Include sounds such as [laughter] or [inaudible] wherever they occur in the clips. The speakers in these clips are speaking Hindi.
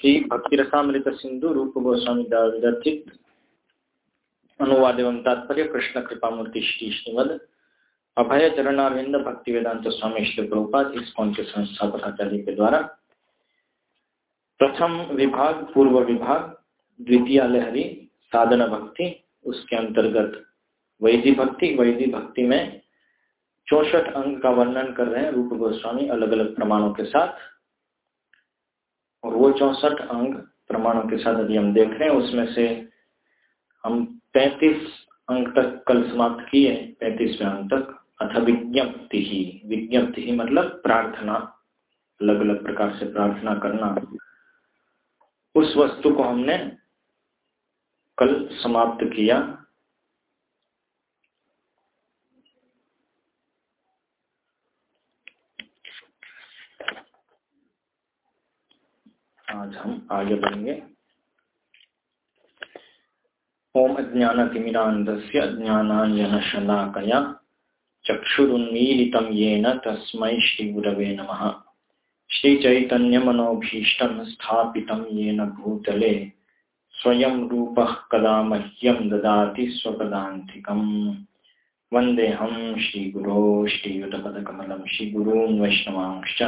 श्री भक्ति रसामृत सिंधु रूप गोस्वामी विरचित अनुवाद एवं तात्पर्य कृष्ण कृपा मूर्ति श्री श्रीमद अभय चरणारविंद भक्ति वेदांत स्वामी श्री प्रभुपाद इस कौन के संस्थापक आचार्य के द्वारा प्रथम विभाग, पूर्व विभाग, द्वितीय लहरी, साधना भक्ति, उसके अंतर्गत वैधि भक्ति वैधि भक्ति में चौसठ अंग का वर्णन कर रहे हैं रूप गोस्वामी अलग अलग प्रमाणों के साथ। और वो चौसठ अंग प्रमाणों के साथ यदि हम देख रहे हैं, उसमें से हम पैंतीस अंक तक कल समाप्त किए, पैंतीसवें अंक तक। अथ विज्ञप्ति ही। विज्ञप्ति ही मतलब प्रार्थना अलग अलग प्रकार से प्रार्थना करना। उस वस्तु को हमने कल समाप्त किया आज हम आगे बढ़ेंगे। ओम अज्ञानतिमिरान्धस्य ज्ञानाञ्जनशलाकया चक्षुरुन्मीलितं येन तस्मै श्रीगुरवे नमः। श्रीचैतन्यमनोभीष्टं स्थापितं येन भूतले स्वयं रूपः कदा मह्यं ददाति स्वपदान्तिकम्। वन्देऽहं श्रीगुरो श्रीयुतपदकमलं श्रीगुरून् वैष्णवांश्च।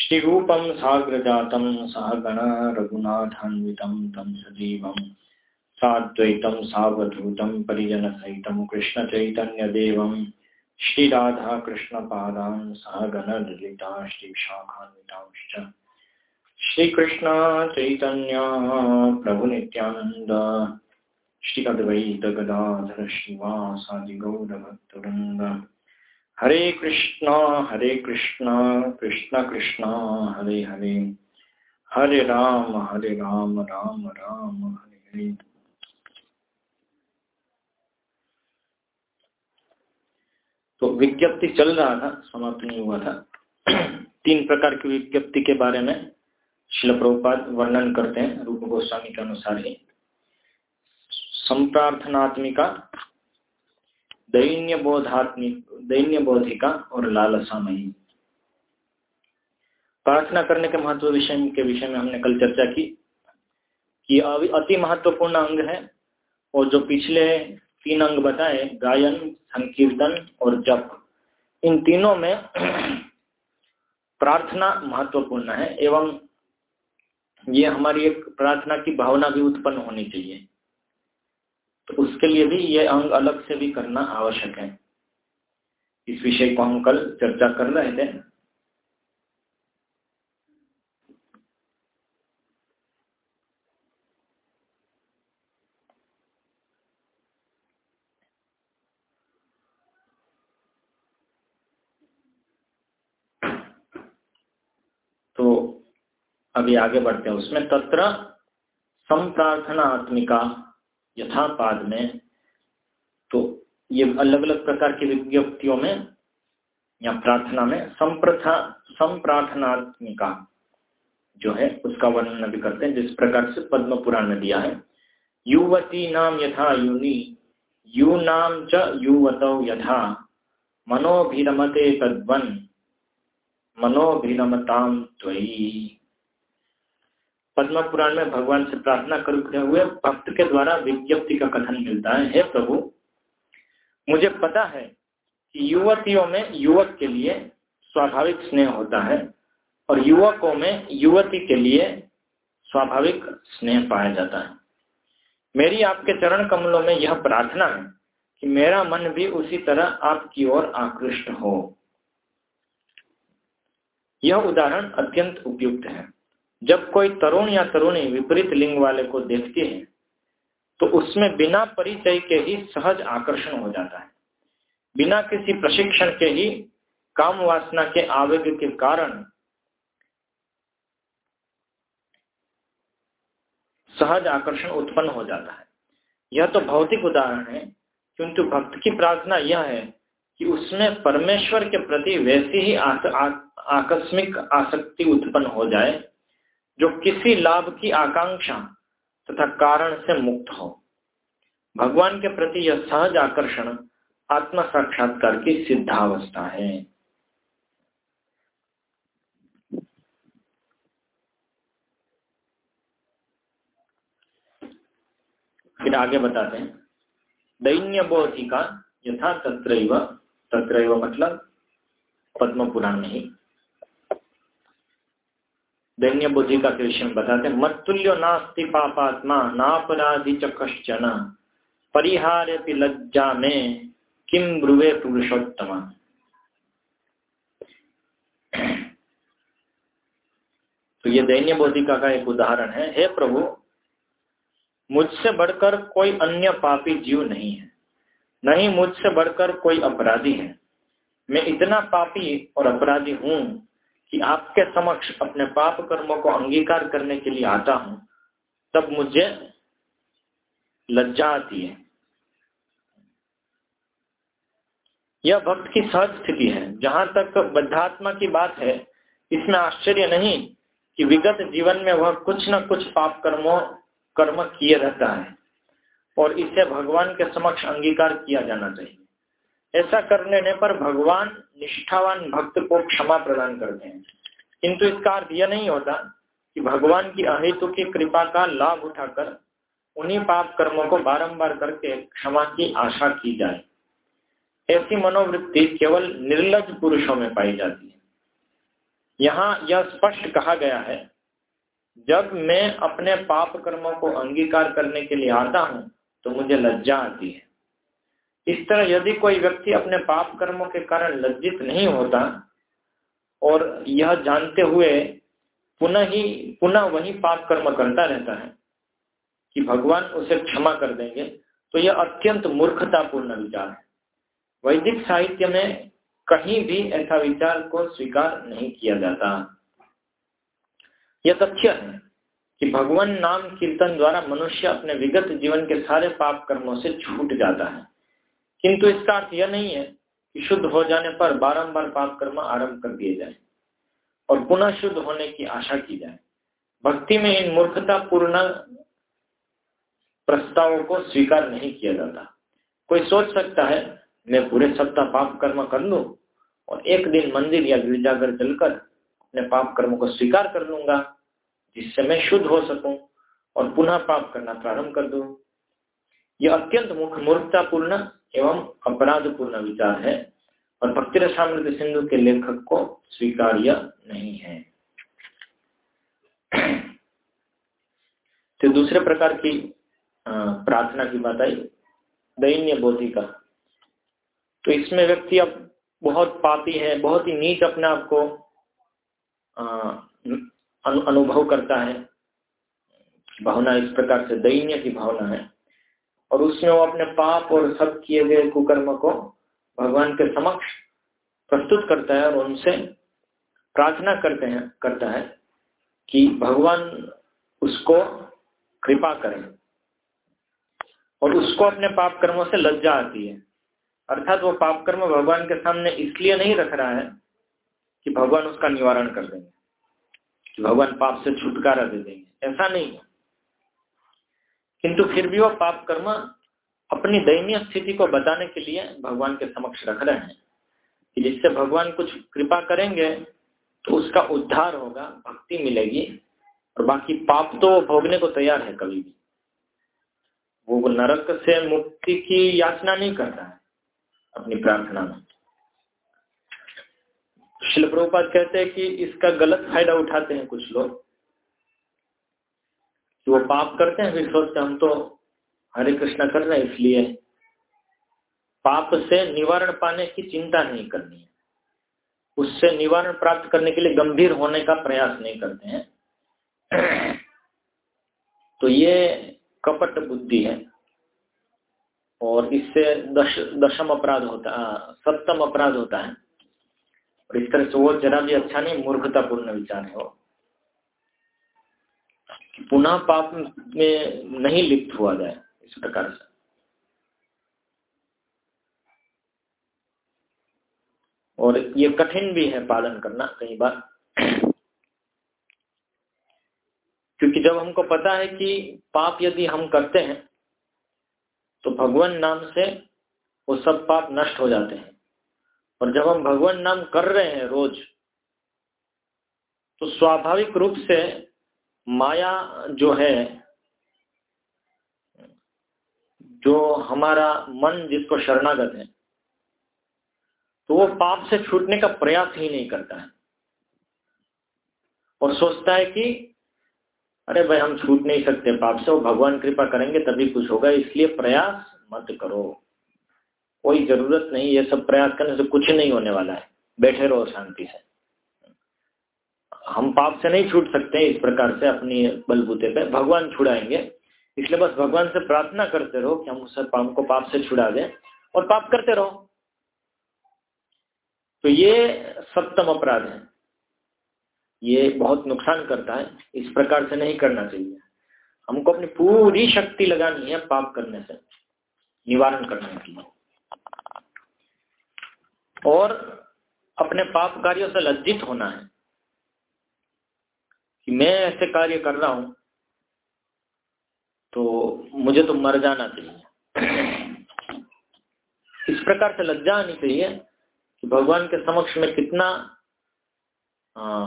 श्रीरूपं साग्रजातं सहगण रघुनाथान्वितं तं सजीवं साद्वैतं सावधूतं परिजनसहितं कृष्णचैतन्यदेवं श्रीराधाकृष्णपादान् सहगणललिता श्रीशाखान्वितांश्च श्रीकृष्ण चैतन्य प्रभुनित्यानन्द श्रीअद्वैतगदाधर श्रीवासादिगौरभक्तवृन्द हरे कृष्णा हरे कृष्णा, कृष्ण कृष्णा, हरे हरे। हरे राम हरे राम राम राम, हरे हरे। तो विज्ञप्ति चल रहा था, समाप्त नहीं हुआ था। तीन प्रकार की विज्ञप्ति के बारे में शिल प्रभुपाद वर्णन करते हैं, रूप गोस्वामी के अनुसार ही। संप्रार्थनात्मिका दैन्य बोधात्मिक दैन्य बोधिका और लालसामयी। प्रार्थना करने के महत्व विषय के विषय में हमने कल चर्चा की कि अति महत्वपूर्ण अंग है और जो पिछले तीन अंग बताए, गायन, संकीर्तन और जप, इन तीनों में प्रार्थना महत्वपूर्ण है एवं ये हमारी एक प्रार्थना की भावना भी उत्पन्न होनी चाहिए। तो उसके लिए भी ये अंग अलग से भी करना आवश्यक है। इस विषय को हम कल चर्चा कर रहे थे। तो अभी आगे बढ़ते हैं। उसमें तत्र संप्रार्थना आत्मिका यथापाद में तो ये अलग अलग प्रकार की विज्ञप्तियों में, या प्रार्थना में संप्रथा, संप्रार्थनात्मिका जो है, उसका वर्णन भी करते हैं, जिस प्रकार से पद्म पुराण में दिया है। युवती नाम यथा युनि यू नाम च युवत यथा, मनोभिरमते तद्वन मनोभिरमताम त्वयी। पद्म पुराण में भगवान से प्रार्थना करते हुए भक्त के द्वारा विज्ञप्ति का कथन मिलता है, हे प्रभु, मुझे पता है कि युवतियों में युवक के लिए स्वाभाविक स्नेह होता है और युवकों में युवती के लिए स्वाभाविक स्नेह पाया जाता है। मेरी आपके चरण कमलों में यह प्रार्थना है कि मेरा मन भी उसी तरह आपकी ओर आकृष्ट हो। यह उदाहरण अत्यंत उपयुक्त है। जब कोई तरुण या तरुणी विपरीत लिंग वाले को देखती है तो उसमें बिना परिचय के ही सहज आकर्षण हो जाता है। बिना किसी प्रशिक्षण के ही काम वासना के आवेग के कारण सहज आकर्षण उत्पन्न हो जाता है। यह तो भौतिक उदाहरण है, किंतु भक्त की प्रार्थना यह है कि उसमें परमेश्वर के प्रति वैसी ही आकस्मिक आसक्ति उत्पन्न हो जाए जो किसी लाभ की आकांक्षा तथा कारण से मुक्त हो। भगवान के प्रति यह सहज आकर्षण आत्म साक्षात्कार की सिद्धावस्था है। फिर आगे बताते हैं। दैन्य बोधिका यथा तत्र तत्र मतलब पद्म पुराण में ही। दैन्य बुद्धि का में बताते हैं, मत्तुल्यो नास्ति पापात्मा, नापराधि च कश्चन परिहार लज्जा में किम ब्रुवे पुरुषोत्तम तो ये दैन्य बोधिका का एक उदाहरण है, हे प्रभु, मुझसे बढ़कर कोई अन्य पापी जीव नहीं है, नहीं मुझसे बढ़कर कोई अपराधी है। मैं इतना पापी और अपराधी हूँ कि आपके समक्ष अपने पाप कर्मों को अंगीकार करने के लिए आता हूँ, तब मुझे लज्जा आती है। यह भक्त की सहज स्थिति है। जहाँ तक बद्धात्मा की बात है, इसमें आश्चर्य नहीं कि विगत जीवन में वह कुछ न कुछ पाप कर्मों, कर्म किए रहता है और इसे भगवान के समक्ष अंगीकार किया जाना चाहिए। ऐसा कर लेने पर भगवान निष्ठावान भक्त को क्षमा प्रदान करते हैं। किंतु इसका अर्थ यह नहीं होता कि भगवान की अहितु की कृपा का लाभ उठाकर उन्हीं पाप कर्मों को बारंबार करके क्षमा की आशा की जाए। ऐसी मनोवृत्ति केवल निर्लज पुरुषों में पाई जाती है। यहाँ यह स्पष्ट कहा गया है, जब मैं अपने पाप कर्मों को अंगीकार करने के लिए आता हूँ तो मुझे लज्जा आती है। इस तरह यदि कोई व्यक्ति अपने पाप कर्मों के कारण लज्जित नहीं होता और यह जानते हुए पुनः ही, पुनः वही पाप कर्म करता रहता है कि भगवान उसे क्षमा कर देंगे तो यह अत्यंत मूर्खतापूर्ण विचार है। वैदिक साहित्य में कहीं भी ऐसा विचार को स्वीकार नहीं किया जाता। यह तथ्य है कि भगवान नाम कीर्तन द्वारा मनुष्य अपने विगत जीवन के सारे पाप कर्मों से छूट जाता है। किंतु इसका अर्थ यह नहीं है कि शुद्ध हो जाने पर बारंबार पाप कर्म आरंभ कर दिए जाए और पुनः शुद्ध होने की आशा की जाए। भक्ति में इन मूर्खतापूर्ण प्रस्तावों को स्वीकार नहीं किया जाता। कोई सोच सकता है, मैं पूरे सप्ताह पाप कर्म कर लू और एक दिन मंदिर या गिरजाघर चलकर अपने पाप कर्म को स्वीकार कर लूँगा, जिससे मैं शुद्ध हो सकूँ और पुनः पाप करना प्रारंभ कर दू। यह अत्यंत मूर्खतापूर्ण एवं अपराधपूर्ण विचार है और भक्ति रसामृत सिंधु के लेखक को स्वीकार्य नहीं है। तो दूसरे प्रकार की प्रार्थना की बात आई, दैन्य बोधिका। तो इसमें व्यक्ति अब बहुत पापी है, बहुत ही नीच अपने आप को अनुभव करता है। भावना इस प्रकार से दैन्य की भावना है। और उसमें वो अपने पाप और सब किए गए कुकर्म को भगवान के समक्ष प्रस्तुत करता है और उनसे प्रार्थना करते हैं, करता है कि भगवान उसको कृपा करें और उसको अपने पाप कर्मों से लज्जा आती है। अर्थात वो पाप कर्म भगवान के सामने इसलिए नहीं रख रहा है कि भगवान उसका निवारण कर देंगे भगवान पाप से छुटकारा दे देंगे। ऐसा नहीं है। किंतु फिर भी वो पाप कर्म अपनी दयनीय स्थिति को बताने के लिए भगवान के समक्ष रख रहे हैं। कि जिससे भगवान कुछ कृपा करेंगे तो उसका उद्धार होगा, भक्ति मिलेगी, और बाकी पाप तो भोगने को तैयार है कभी भी। वो नरक से मुक्ति की याचना नहीं करता है अपनी प्रार्थना में। शिल प्रभुपाद कहते हैं कि इसका गलत फ़ायदा उठाते हैं कुछ लोग। कि वो पाप करते हैं, फिर सोचते हम तो हरे कृष्णा कर रहे हैं, इसलिए पाप से निवारण पाने की चिंता नहीं करनी है। उससे निवारण प्राप्त करने के लिए गंभीर होने का प्रयास नहीं करते हैं। तो ये कपट बुद्धि है, और इससे दश, दशम अपराध होता सप्तम अपराध होता है। और इस तरह से वो जरा भी अच्छा नहीं, मूर्खतापूर्ण विचार है वो। पुनः पाप में नहीं लिप्त हुआ जाए, इस प्रकार से। और ये कठिन भी है पालन करना कई बार। क्योंकि जब हमको पता है कि पाप यदि हम करते हैं तो भगवान नाम से वो सब पाप नष्ट हो जाते हैं। और जब हम भगवान नाम कर रहे हैं रोज तो स्वाभाविक रूप से माया जो है, जो हमारा मन जिसको शरणागत है तो वो पाप से छूटने का प्रयास ही नहीं करता है। और सोचता है कि, अरे भाई, हम छूट नहीं सकते पाप से, वो भगवान कृपा करेंगे तभी कुछ होगा, इसलिए प्रयास मत करो। कोई ज़रूरत नहीं, ये सब प्रयास करने से कुछ नहीं होने वाला है। बैठे रहो शांति से। हम पाप से नहीं छूट सकते इस प्रकार से अपनी बलबूते पे। भगवान छुड़ाएँगे। इसलिए बस भगवान से प्रार्थना करते रहो कि हम उस पाप को पाप से छुड़ा दें और पाप करते रहो। तो ये सप्तम अपराध है। ये बहुत नुकसान करता है। इस प्रकार से नहीं करना चाहिए। हमको अपनी पूरी शक्ति लगानी है पाप करने से, निवारण करने के लिए। और अपने पाप कार्यों से लज्जित होना है। कि मैं ऐसे कार्य कर रहा हूँ तो मुझे तो मर जाना चाहिए। इस प्रकार से लज्जा आनी चाहिए कि भगवान के समक्ष में कितना आ,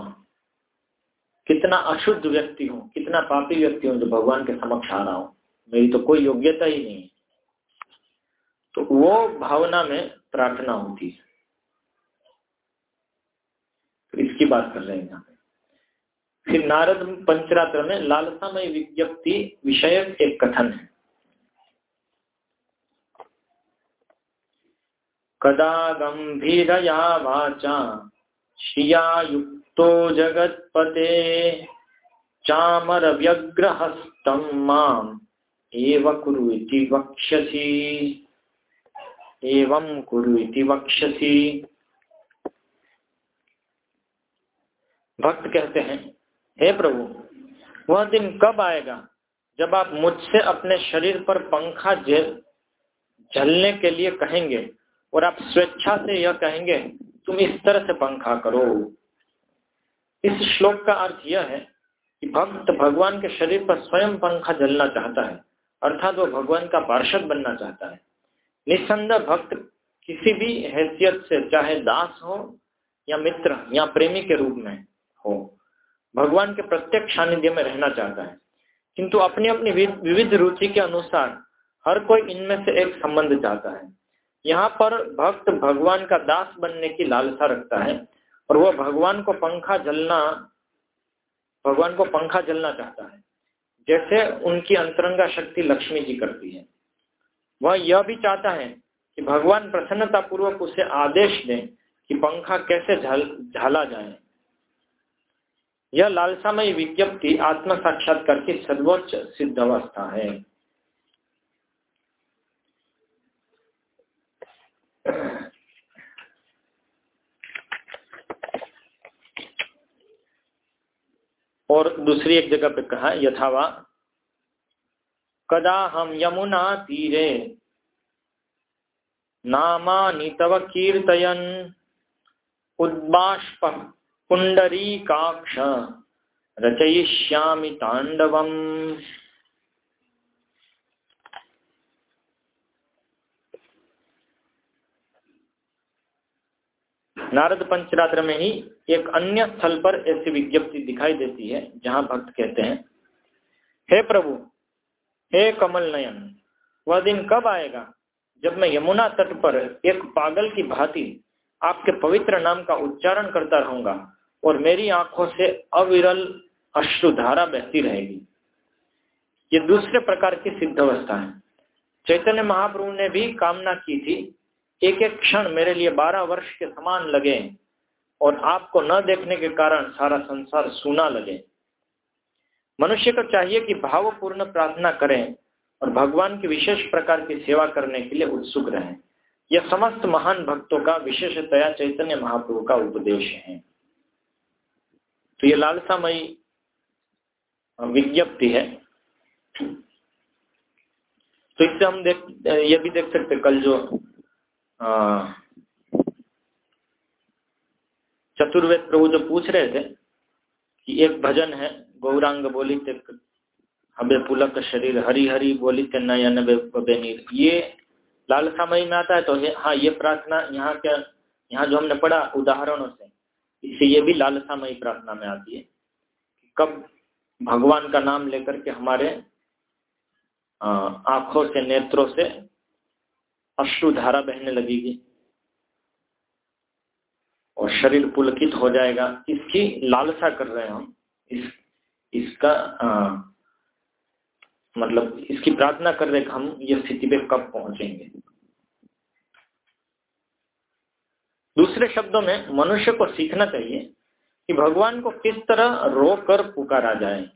कितना अशुद्ध व्यक्ति हूँ कितना पापी व्यक्ति हूँ जो भगवान के समक्ष आ रहा हूँ। मेरी तो कोई योग्यता ही नहीं तो वो भावना में प्रार्थना होती है। तो इसकी बात कर रहे हैं यहाँ फिर नारद पंचरात्र में लालसामय विज्ञप्ति विषय एक कथन है। कदा गंभीरया वाचा श्रिया युक्त जगत्पते चामरव्यग्रहस्तं माम्, एव कुरु एवं कुरु भक्त कहते हैं हे प्रभु, वह दिन कब आएगा जब आप मुझसे अपने शरीर पर पंखा झलने के लिए कहेंगे और आप स्वेच्छा से यह कहेंगे, तुम इस तरह से पंखा करो। इस श्लोक का अर्थ यह है कि भक्त भगवान के शरीर पर स्वयं पंखा जलना चाहता है, अर्थात वो भगवान का पार्षद बनना चाहता है। निस्संदेह भक्त किसी भी हैसियत से, चाहे दास हो या मित्र या प्रेमी के रूप में हो भगवान के प्रत्येक सानिध्य में रहना चाहता है। किंतु अपनी अपनी विविध रुचि के अनुसार हर कोई इनमें से एक संबंध चाहता है। यहाँ पर भक्त भगवान का दास बनने की लालसा रखता है और वह भगवान को पंखा जलना, भगवान को पंखा जलना चाहता है। जैसे उनकी अंतरंगा शक्ति लक्ष्मी जी करती है। वह यह भी चाहता है कि भगवान प्रसन्नता पूर्वक उसे आदेश दें कि पंखा कैसे झाला जाए। यह लालसामय विज्ञप्ति आत्म साक्षात्कार की सर्वोच्च सिद्ध अवस्था है। और दूसरी एक जगह पे कहा, यथावा, कदा हम यमुना तीरे नामा तव कीर्तयन उद्बाष्प पुंडरी काक्ष रचयिष्यामि तांडवम। नारद पंचरात्र में ही एक अन्य स्थल पर ऐसी विज्ञप्ति दिखाई देती है, जहाँ भक्त कहते हैं, हे प्रभु, हे कमल नयन, वह दिन कब आएगा जब मैं यमुना तट पर एक पागल की भांति आपके पवित्र नाम का उच्चारण करता रहूँगा? और मेरी आँखों से अविरल अश्रुधारा बहती रहेगी। ये दूसरे प्रकार की सिद्ध अवस्था है। चैतन्य महाप्रभु ने भी कामना की थी एक एक क्षण मेरे लिए बारह वर्ष के समान लगे और आपको न देखने के कारण सारा संसार सूना लगे। मनुष्य को चाहिए कि भावपूर्ण प्रार्थना करें और भगवान की विशेष प्रकार की सेवा करने के लिए उत्सुक रहें। यह समस्त महान भक्तों का विशेषतया चैतन्य महाप्रभु का उपदेश है। तो ये लालसामयी विज्ञप्ति है। तो इससे हम देख, ये भी देख सकते कल जो चतुर्वेद प्रभु जो पूछ रहे थे कि एक भजन है, गौरांग बोली ते हबे पुलक शरीर हरी हरी बोली ते नयन बेनीर। ये लालसामयी में आता है तो हाँ ये प्रार्थना यहाँ क्या, यहाँ जो हमने पढ़ा उदाहरणों से इससे ये भी लालसामयी प्रार्थना में आती है कि कब भगवान का नाम लेकर के हमारे आँखों से नेत्रों से अश्रु धारा बहने लगेगी और शरीर पुलकित हो जाएगा। इसकी लालसा कर रहे हैं हम। इस इसका आ, मतलब इसकी प्रार्थना कर रहे हम ये स्थिति पे कब पहुँचेंगे। दूसरे शब्दों में मनुष्य को सीखना चाहिए कि भगवान को किस तरह रोकर पुकारा जाए।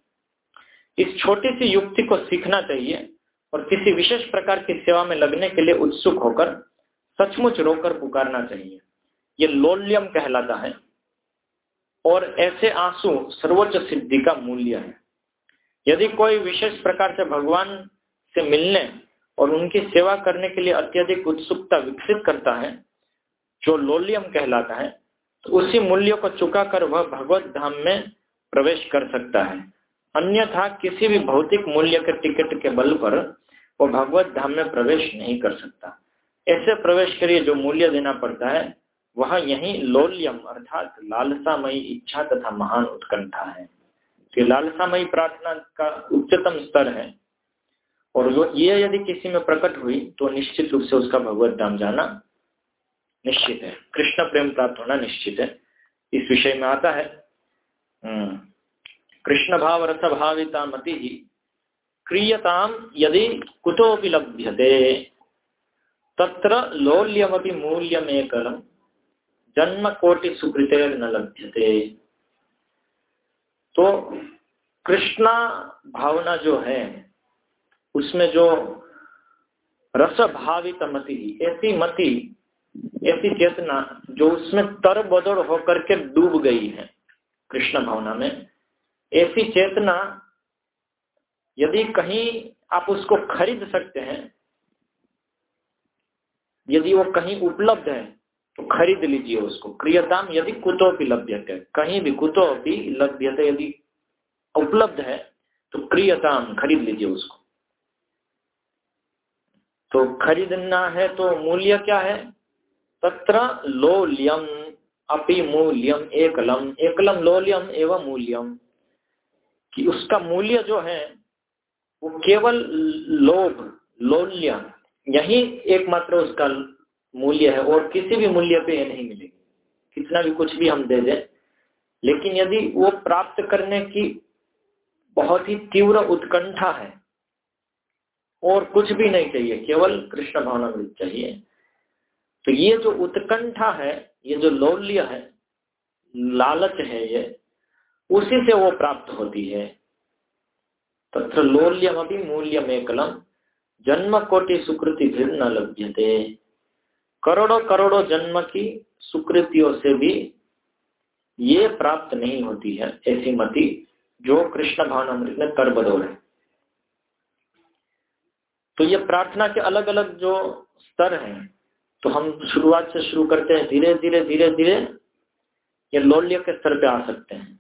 इस छोटी सी युक्ति को सीखना चाहिए और किसी विशेष प्रकार की सेवा में लगने के लिए उत्सुक होकर सचमुच रोकर पुकारना चाहिए। ये लोल्यम कहलाता है और ऐसे आँसू सर्वोच्च सिद्धि का मूल्य है। यदि कोई विशेष प्रकार से भगवान से मिलने और उनकी सेवा करने के लिए अत्यधिक उत्सुकता विकसित करता है जो लोलियम कहलाता है तो उसी मूल्य को चुकाकर वह भगवत धाम में प्रवेश कर सकता है। अन्यथा किसी भी भौतिक मूल्य के टिकट के बल पर वो भगवत धाम में प्रवेश नहीं कर सकता। ऐसे प्रवेश के लिए जो मूल्य देना पड़ता है, वह यही लोल्यम, अर्थात लालसामयी इच्छा तथा महान उत्कंठा है। तो लालसामयी प्रार्थना का उच्चतम स्तर है। और ये यदि किसी में प्रकट हुई तो निश्चित रूप से उसका भगवत धाम जाना निश्चित है। कृष्ण प्रेम प्राप्त होना निश्चित है। इस विषय में आता है हम्म, कृष्ण भाव रथ भाविता मति ही क्रियताम यदि कुतोपि लभ्यते तत्र लोल्यमपि मूल्यमेकलम जन्म कोटि सुकृत न लभ्यते। तो कृष्णा भावना जो है उसमें जो रस भावित मति ऐसी मति ऐसी चेतना जो उसमें तर बदड़ होकर के डूब गई है, कृष्ण भावना में। ऐसी चेतना यदि कहीं आप उसको खरीद सकते हैं, यदि वो कहीं उपलब्ध है तो खरीद लीजिए उसको। क्रियताम यदि कुतो भी लभ्य कहीं भी कुतो भी लभ्य यदि उपलब्ध है तो क्रियताम खरीद लीजिए उसको। तो खरीदना है तो मूल्य क्या है? तत्र लोल्यम अपि मूल्यम एकलम। एकलम लोल्यम एवं मूल्यम। कि उसका मूल्य जो है, वो केवल लोभ, लोल्य, यही एकमात्र उसका मूल्य है और किसी भी मूल्य पे ये नहीं मिलेगी। कितना भी कुछ भी हम दे दें, लेकिन यदि वो प्राप्त करने की बहुत ही तीव्र उत्कंठा है, और कुछ भी नहीं चाहिए, केवल कृष्ण भावना चाहिए तो ये जो उत्कंठा है, ये जो लौल्य है, लालच है ये, उसी से वो प्राप्त होती है। तथा लोल्यम अभी एकलम जन्म कोटि सुकृति फिर न लभ्यते। करोड़ों करोड़ों जन्म की सुकृतियों से भी ये प्राप्त नहीं होती है, ऐसी मति जो कृष्ण भावनामृत में करबदौर है। तो ये प्रार्थना के अलग अलग जो स्तर हैं तो हम शुरुआत से शुरू करते हैं, धीरे धीरे धीरे धीरे, ये लौल्य के स्तर पे आ सकते हैं।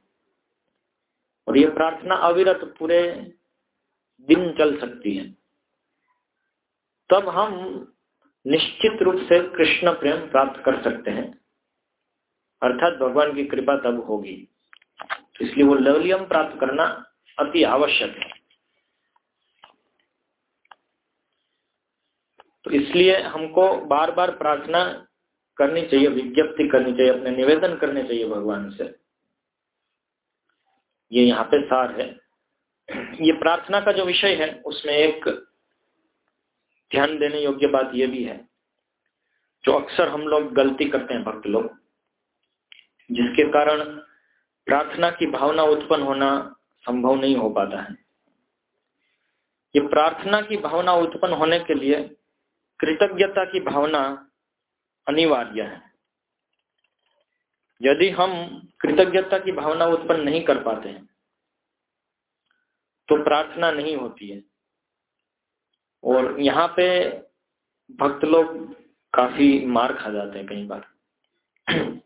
और ये प्रार्थना अविरत पूरे दिन चल सकती है। तब हम निश्चित रूप से कृष्ण प्रेम प्राप्त कर सकते हैं। अर्थात भगवान की कृपा तब होगी। तो इसलिए वो लवलियम प्राप्त करना अति आवश्यक है। तो इसलिए हमको बार बार प्रार्थना करनी चाहिए, विज्ञप्ति करनी चाहिए, अपने निवेदन करने चाहिए भगवान से। ये यहाँ पे सार है। ये प्रार्थना का जो विषय है, उसमें एक ध्यान देने योग्य बात यह भी है, जो अक्सर हम लोग गलती करते हैं, भक्त लोग, जिसके कारण प्रार्थना की भावना उत्पन्न होना संभव नहीं हो पाता है। ये प्रार्थना की भावना उत्पन्न होने के लिए कृतज्ञता की भावना अनिवार्य है। यदि हम कृतज्ञता की भावना उत्पन्न नहीं कर पाते हैं तो प्रार्थना नहीं होती है। और यहाँ पे भक्त लोग काफ़ी मार खा जाते हैं कई बार। [clears throat]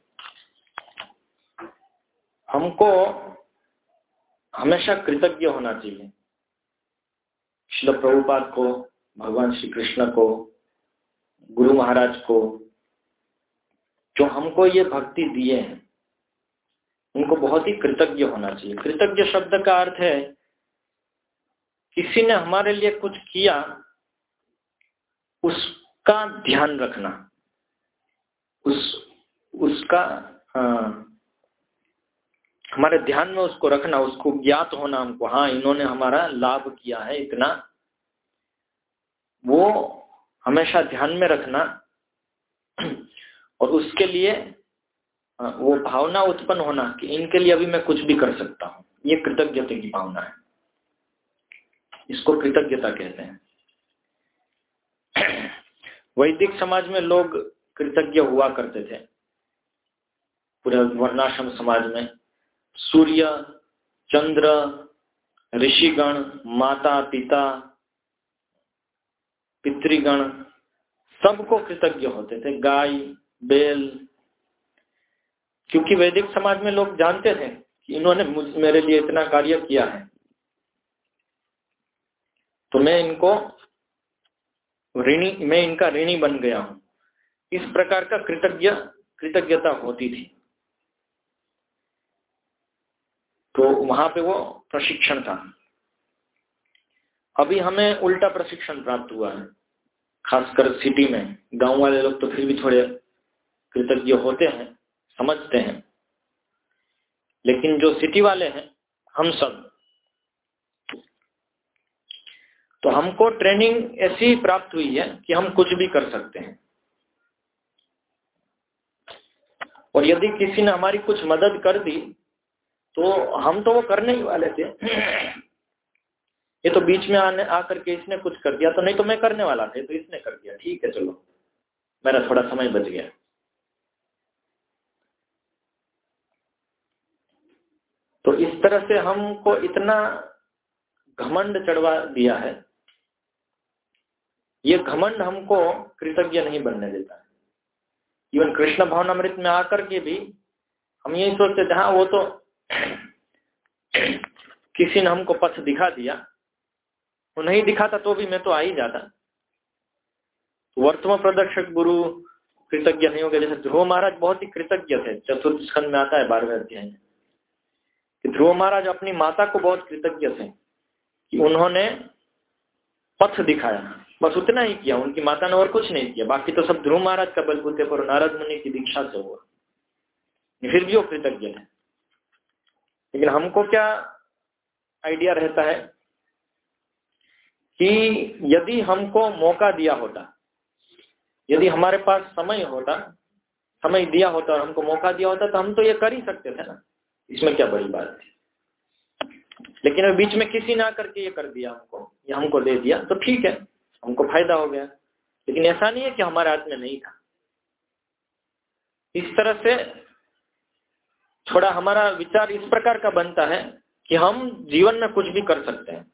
हमको हमेशा कृतज्ञ होना चाहिए। श्री प्रभुपाद को, भगवान श्री कृष्ण को गुरु महाराज को, जो हमको ये भक्ति दिए हैं, उनको बहुत ही कृतज्ञ होना चाहिए। कृतज्ञ शब्द का अर्थ है, किसी ने हमारे लिए कुछ किया, उसका ध्यान रखना। उस, उसका हाँ हमारे ध्यान में उसको रखना, उसको ज्ञात होना हमको। हाँ इन्होंने हमारा लाभ किया है इतना। वो हमेशा ध्यान में रखना और उसके लिए वो भावना उत्पन्न होना कि इनके लिए अभी मैं कुछ भी कर सकता हूँ। ये कृतज्ञता की भावना है। इसको कृतज्ञता कहते हैं। वैदिक समाज में लोग कृतज्ञ हुआ करते थे। पूरे वर्णाश्रम समाज में सूर्य, चंद्र, ऋषिगण, माता, पिता पितृगण, सबको कृतज्ञ होते थे, गाय, बैल। क्योंकि वैदिक समाज में लोग जानते थे कि इन्होंने मेरे लिए इतना कार्य किया है। तो मैं इनको ऋणी, मैं इनका ऋणी बन गया हूँ। इस प्रकार का कृतज्ञ, कृतज्ञता होती थी। तो वहाँ पे वो प्रशिक्षण था। अभी हमें उल्टा प्रशिक्षण प्राप्त हुआ है, खासकर सिटी में। गाँव वाले लोग तो फिर भी थोड़े कृतज्ञ होते हैं, समझते हैं। लेकिन जो सिटी वाले हैं, हम सब तो हमको ट्रेनिंग ऐसी प्राप्त हुई है कि हम कुछ भी कर सकते हैं। और यदि किसी ने हमारी कुछ मदद कर दी तो हम तो वो करने ही वाले थे। ये तो बीच में आने, आकर के इसने कुछ कर दिया तो नहीं तो मैं करने वाला थे तो इसने कर दिया। ठीक है, चलो। मेरा थोड़ा समय बच गया। तो इस तरह से हमको इतना घमंड चढ़वा दिया है। ये घमंड हमको कृतज्ञ नहीं बनने देता। इवन कृष्ण भवनामृत में आकर के भी हम यही सोचते थे हाँ वो तो [clears throat] किसी ने हमको पथ दिखा दिया। वो नहीं दिखाता तो भी मैं तो आ ही जाता। वर्तमान प्रदर्शक गुरु कृतज्ञ नहीं हो गए जैसे ध्रुव महाराज बहुत ही कृतज्ञ थे, चतुर्थ स्कंद में आता है बारहवें अध्याय में। कि ध्रुव महाराज अपनी माता को बहुत कृतज्ञ थे, कि उन्होंने पथ दिखाया। बस उतना ही किया, उनकी माता ने और कुछ नहीं किया। बाकी तो सब ध्रुव महाराज का बलबूते पर नारद मुनि की दीक्षा से हुआ। फिर भी वो कृतज्ञ है। लेकिन हमको क्या आइडिया रहता है? कि यदि हमको मौका दिया होता, यदि हमारे पास समय होता, समय दिया होता और हमको मौका दिया होता तो हम तो ये कर ही सकते थे ना। इसमें क्या बड़ी बात थी? लेकिन बीच में किसी ने आकर के ये कर दिया हमको, ये हमको दे दिया तो ठीक है, हमको फ़ायदा हो गया। लेकिन ऐसा नहीं है कि हमारे हाथ में नहीं था। इस तरह से थोड़ा हमारा विचार इस प्रकार का बनता है कि हम जीवन में कुछ भी कर सकते हैं।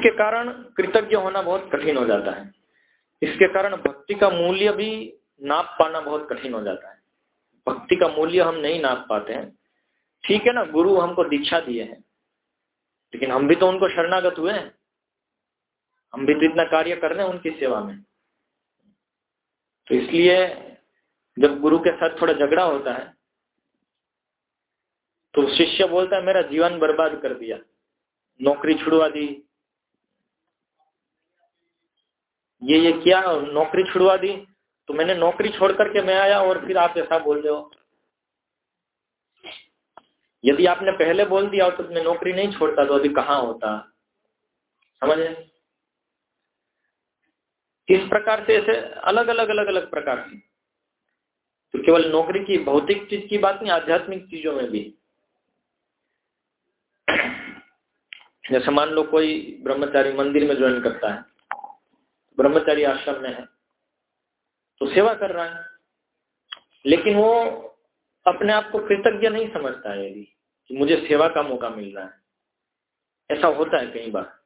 इसके कारण कृतज्ञ होना बहुत कठिन हो जाता है। इसके कारण भक्ति का मूल्य भी नाप पाना बहुत कठिन हो जाता है। भक्ति का मूल्य हम नहीं नाप पाते हैं। ठीक है ना, गुरु हमको दीक्षा दिए हैं। लेकिन हम भी तो उनको शरणागत हुए हैं। हम भी तो इतना कार्य कर रहे हैं उनकी सेवा में। तो इसलिए जब गुरु के साथ थोड़ा झगड़ा होता है तो शिष्य बोलता है, मेरा जीवन बर्बाद कर दिया। नौकरी छुड़वा दी ये ये क्या, नौकरी छुड़वा दी तो मैंने नौकरी छोड़ करके मैं आया और फिर आप ऐसा बोल रहे हो। यदि आपने पहले बोल दिया तो मैं नौकरी नहीं छोड़ता तो अभी कहाँ होता? समझे? इस प्रकार से ऐसे अलग अलग अलग अलग प्रकार से। तो केवल नौकरी की भौतिक चीज़ की बात नहीं, आध्यात्मिक चीज़ों में भी। जैसे मान लो कोई ब्रह्मचारी मंदिर में ज्वाइन करता है। ब्रह्मचारी आश्रम में है तो सेवा कर रहा है। लेकिन वो अपने आप को कृतज्ञ नहीं समझता है यदि कि मुझे सेवा का मौका मिल रहा है। ऐसा होता है कई बार।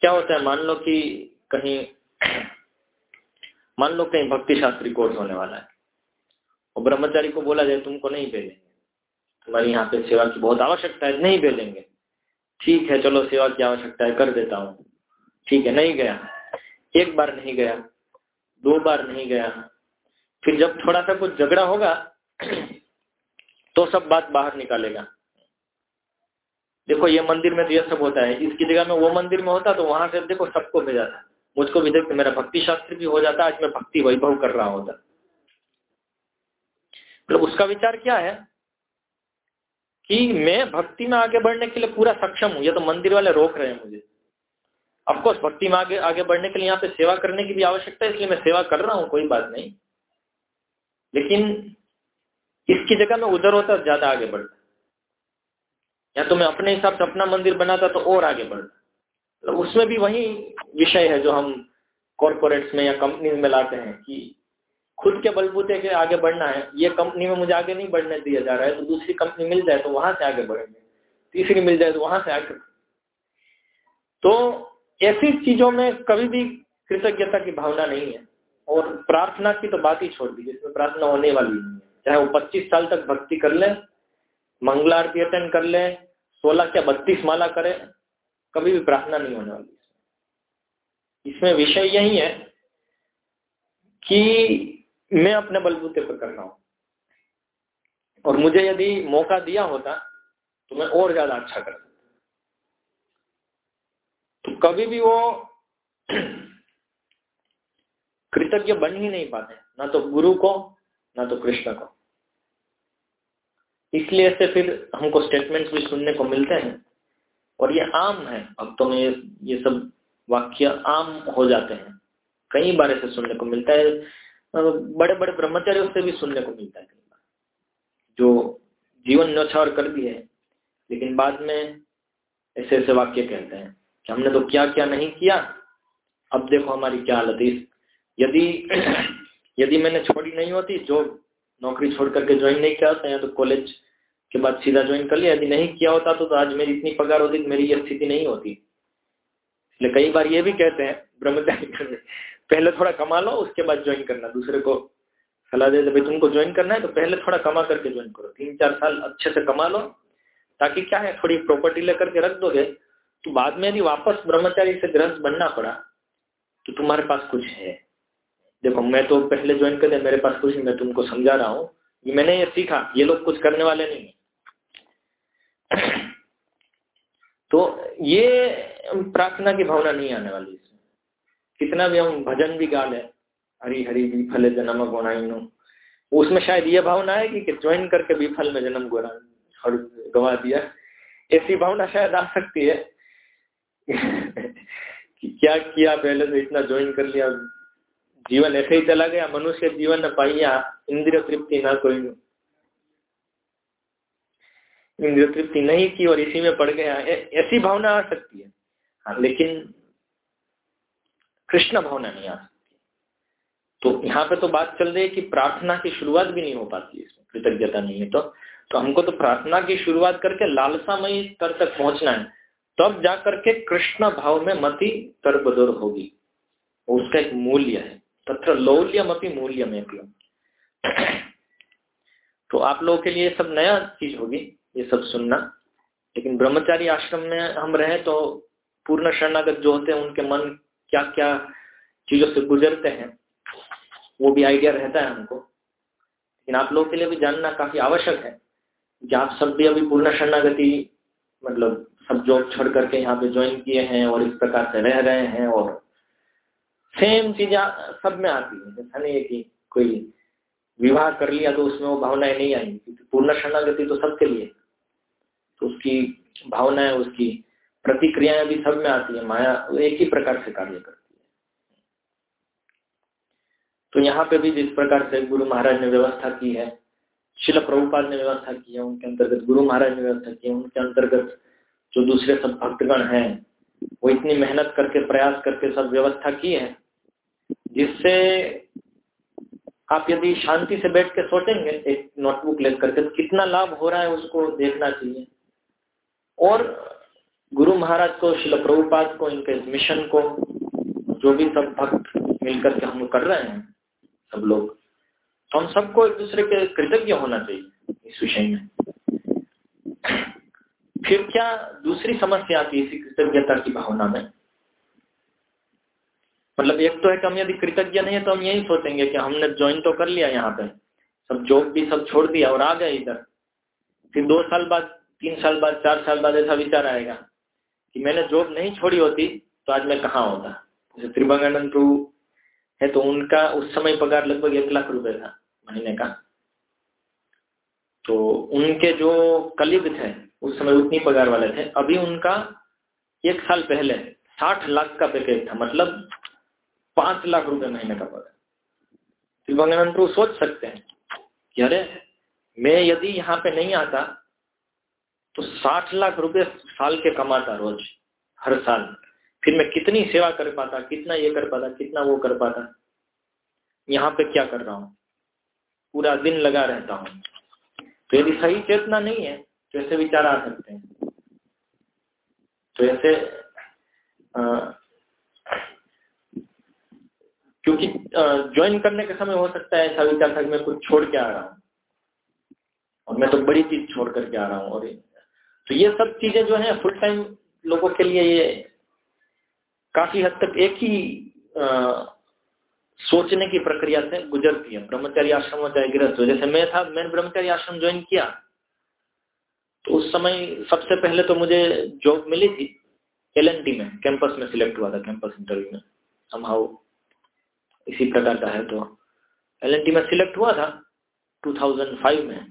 क्या होता है, मान लो कि कहीं, मान लो कहीं भक्ति शास्त्री कोर्स होने वाला है, और ब्रह्मचारी को बोला जाए, तुमको नहीं भेजेंगे। तुम्हारी यहाँ पे सेवा की बहुत आवश्यकता है, नहीं भेजेंगे। ठीक है, चलो सेवा की आवश्यकता है, कर देता हूँ। ठीक है, नहीं गया। एक बार नहीं गया, दो बार नहीं गया। फिर जब थोड़ा सा कुछ झगड़ा होगा तो सब बात बाहर निकालेगा। देखो, ये मंदिर में तो यह सब होता है। इसकी जगह में वो मंदिर में होता तो वहाँ से देखो सबको भेजा था मुझको भी देख, मेरा भक्ति शास्त्र भी हो जाता, आज मैं भक्ति वैभव कर रहा होता। मतलब उसका विचार क्या है? कि मैं भक्ति में आगे बढ़ने के लिए पूरा सक्षम हूँ। ये तो मंदिर वाले रोक रहे हैं मुझे। अफकोर्स भक्ति में आगे आगे बढ़ने के लिए यहाँ पे सेवा करने की भी आवश्यकता है, इसलिए मैं सेवा कर रहा हूँ, कोई बात नहीं। लेकिन इसकी जगह में उधर होता ज़्यादा आगे बढ़ता। या तो मैं अपने हिसाब से अपना मंदिर बनाता तो और आगे बढ़ता। तो उसमें भी वही विषय है जो हम कॉरपोरेट्स में या कंपनीज़ में लाते हैं कि खुद के बलबूते के आगे बढ़ना है। ये कंपनी में मुझे आगे नहीं बढ़ने दिया जा रहा है तो दूसरी कंपनी मिल जाए तो वहाँ से आगे बढ़ेंगे। तीसरी मिल जाए तो वहाँ से आगे तो ऐसी चीज़ों में कभी भी कृतज्ञता की भावना नहीं है। और प्रार्थना की तो बात ही छोड़ दीजिए जिसमें प्रार्थना होने वाली है। चाहे वो 25 साल तक भक्ति कर ले, मंगला आरती अटेंड कर ले, सोलह क्या बत्तीस माला करे, कभी भी प्रार्थना नहीं होने वाली। इसमें विषय यही है कि मैं अपने बलबूते पर कर रहा हूँ। और मुझे यदि मौका दिया होता तो मैं और ज़्यादा अच्छा कर तो कभी भी वो कृतज्ञ बन ही नहीं पाते ना तो गुरु को ना तो कृष्ण को। इसलिए से फिर हमको स्टेटमेंट्स भी सुनने को मिलते हैं और ये आम है। भक्तों में ये, ये सब वाक्य आम हो जाते हैं। कई बार ऐसे सुनने को मिलता है बड़े बड़े ब्रह्मचारियों से भी सुनने को मिलता है कई बार जो जीवन न्यौछावर कर दिए लेकिन बाद में ऐसे ऐसे वाक्य कहते हैं। कि हमने तो क्या क्या नहीं किया। अब देखो हमारी क्या हालत है। यदि [clears throat] यदि मैंने छोड़ी नहीं होती जो नौकरी छोड़ करके ज्वाइन नहीं किया होता या तो कॉलेज के बाद सीधा ज्वाइन कर लिया। यदि नहीं किया होता तो, तो आज मेरी इतनी पगार होती मेरी ये स्थिति नहीं होती। इसलिए कई बार ये भी कहते हैं ब्रह्मचारी करने पहले थोड़ा कमा लो उसके बाद ज्वाइन करना। दूसरे को सलाह दे भाई तुमको ज्वाइन करना है तो पहले थोड़ा कमा करके ज्वाइन करो। तीन चार साल अच्छे से कमा लो ताकि क्या है थोड़ी प्रॉपर्टी लेकर के रख दोगे तो बाद में यदि वापस ब्रह्मचारी से ग्रंथ बनना पड़ा तो तुम्हारे पास कुछ है। देखो, मैं तो पहले ज्वाइन कर दिया मेरे पास कुछ मैं तुमको समझा रहा हूँ मैंने ये सीखा, ये लोग कुछ करने वाले नहीं है। [clears throat] तो ये प्रार्थना की भावना नहीं आने वाली इसमें। कितना भी हम भजन भी गा ले, हरी हरी भी फले जन्म गोनाइनो उसमें शायद ये भावना है कि ज्वाइन करके भी फल में जन्म गोरा गवा दिया। ऐसी भावना शायद आ सकती है। कि क्या किया पहले तो इतना ज्वाइन कर लिया। जीवन ऐसे ही चला गया, मनुष्य जीवन न पाइया, इंद्रिय तृप्ति ना कोई। इंद्रिय तृप्ति नहीं की और इसी में पड़ गया। ऐसी भावना आ सकती है। हाँ लेकिन कृष्ण भावना नहीं आ सकती। तो यहाँ पे तो बात चल रही है कि प्रार्थना की शुरुआत भी नहीं हो पाती इसमें। कृतज्ञता नहीं है तो। तो हमको तो प्रार्थना की शुरुआत करके लालसामयी स्तर तक पहुँचना है। तब जाकर के कृष्ण भाव में मति तरबदुर होगी। उसका एक मूल्य है। तथा लौल्यम अपनी मूल्य में तो आप लोगों के लिए सब नया चीज़ होगी, ये सब सुनना। लेकिन ब्रह्मचारी आश्रम में हम रहे तो पूर्ण शरणागत जो होते हैं, उनके मन क्या क्या चीज़ों से गुजरते हैं, वो भी आइडिया रहता है हमको। लेकिन आप लोगों के लिए भी जानना काफ़ी आवश्यक है कि आप सब भी अभी पूर्ण शरणागति मतलब सब जॉब छोड़ करके यहाँ पे ज्वाइन किए हैं और इस प्रकार से रह रहे हैं और सेम चीज़ सब में आती है। जैसा नहीं है कि कोई विवाह कर लिया तो उसमें वो भावनाएँ नहीं आएँगी क्योंकि पूर्ण शरणागति तो सबके लिए। तो उसकी भावनाएँ, उसकी प्रतिक्रियाएँ भी सब में आती है। माया एक ही प्रकार से कार्य करती है। तो यहाँ पे भी जिस प्रकार से गुरु महाराज ने व्यवस्था की है, शिल प्रभुपाद ने व्यवस्था की है, उनके अंतर्गत गुरु महाराज ने व्यवस्था की है, उनके अंतर्गत जो दूसरे सब भक्तगण हैं, वो इतनी मेहनत करके, प्रयास करके सब व्यवस्था की है, जिससे आप यदि शांति से बैठ के सोचेंगे, एक नोटबुक लेकर के तो कितना लाभ हो रहा है उसको देखना चाहिए। और गुरु महाराज को, शिल प्रभुपाद को, इनके मिशन को, जो भी सब भक्त मिलकर के हम कर रहे हैं, सब लोग तो हम सबको एक दूसरे के कृतज्ञ होना चाहिए इस विषय में। फिर क्या दूसरी समस्या आती है इसी कृतज्ञता की भावना में? मतलब एक तो है कि हम यदि कृतज्ञ नहीं है तो हम यही सोचेंगे कि हमने ज्वाइन तो कर लिया यहाँ पे। सब जॉब भी सब छोड़ दिया और आ गए इधर। फिर दो साल बाद, तीन साल बाद, चार साल बाद ऐसा विचार आएगा कि मैंने जॉब नहीं छोड़ी होती तो आज मैं कहाँ होता? जैसे त्रिभंगानंद प्रभु है तो उनका उस समय पगार लगभग एक लाख रुपए था महीने का। तो उनके जो कलीग थे उस समय उतनी पगार वाले थे। अभी उनका एक साल पहले साठ लाख का पैकेज था मतलब पाँच लाख रुपए महीने का पगार। त्रिभंगानंद प्रभु सोच सकते हैं कि अरे, मैं यदि यहाँ पे नहीं आता तो साठ लाख रुपए साल के कमाता रोज, हर साल। फिर मैं कितनी सेवा कर पाता, कितना ये कर पाता, कितना वो कर पाता? यहाँ पे क्या कर रहा हूँ? पूरा दिन लगा रहता हूँ। तो यदि सही चेतना नहीं है तो ऐसे विचार आ सकते हैं। तो ऐसे क्योंकि ज्वाइन करने के समय हो सकता है ऐसा विचार था कि मैं कुछ छोड़ के आ रहा हूँ। और मैं तो बड़ी चीज़ छोड़ करके आ रहा हूँ और तो ये सब चीज़ें जो है फुल टाइम लोगों के लिए ये काफ़ी हद तक एक ही आ, सोचने की प्रक्रिया से गुजरती है। ब्रह्मचारी आश्रम हो चाहे गृहस्थ हो। जैसे मैं था मैंने ब्रह्मचारी आश्रम ज्वाइन किया। तो उस समय सबसे पहले तो मुझे जॉब मिली थी एलएनटी में कैंपस में सिलेक्ट हुआ था कैंपस इंटरव्यू में समहाउ इसी प्रकार का है तो। एलएनटी में सिलेक्ट हुआ था 2005 में।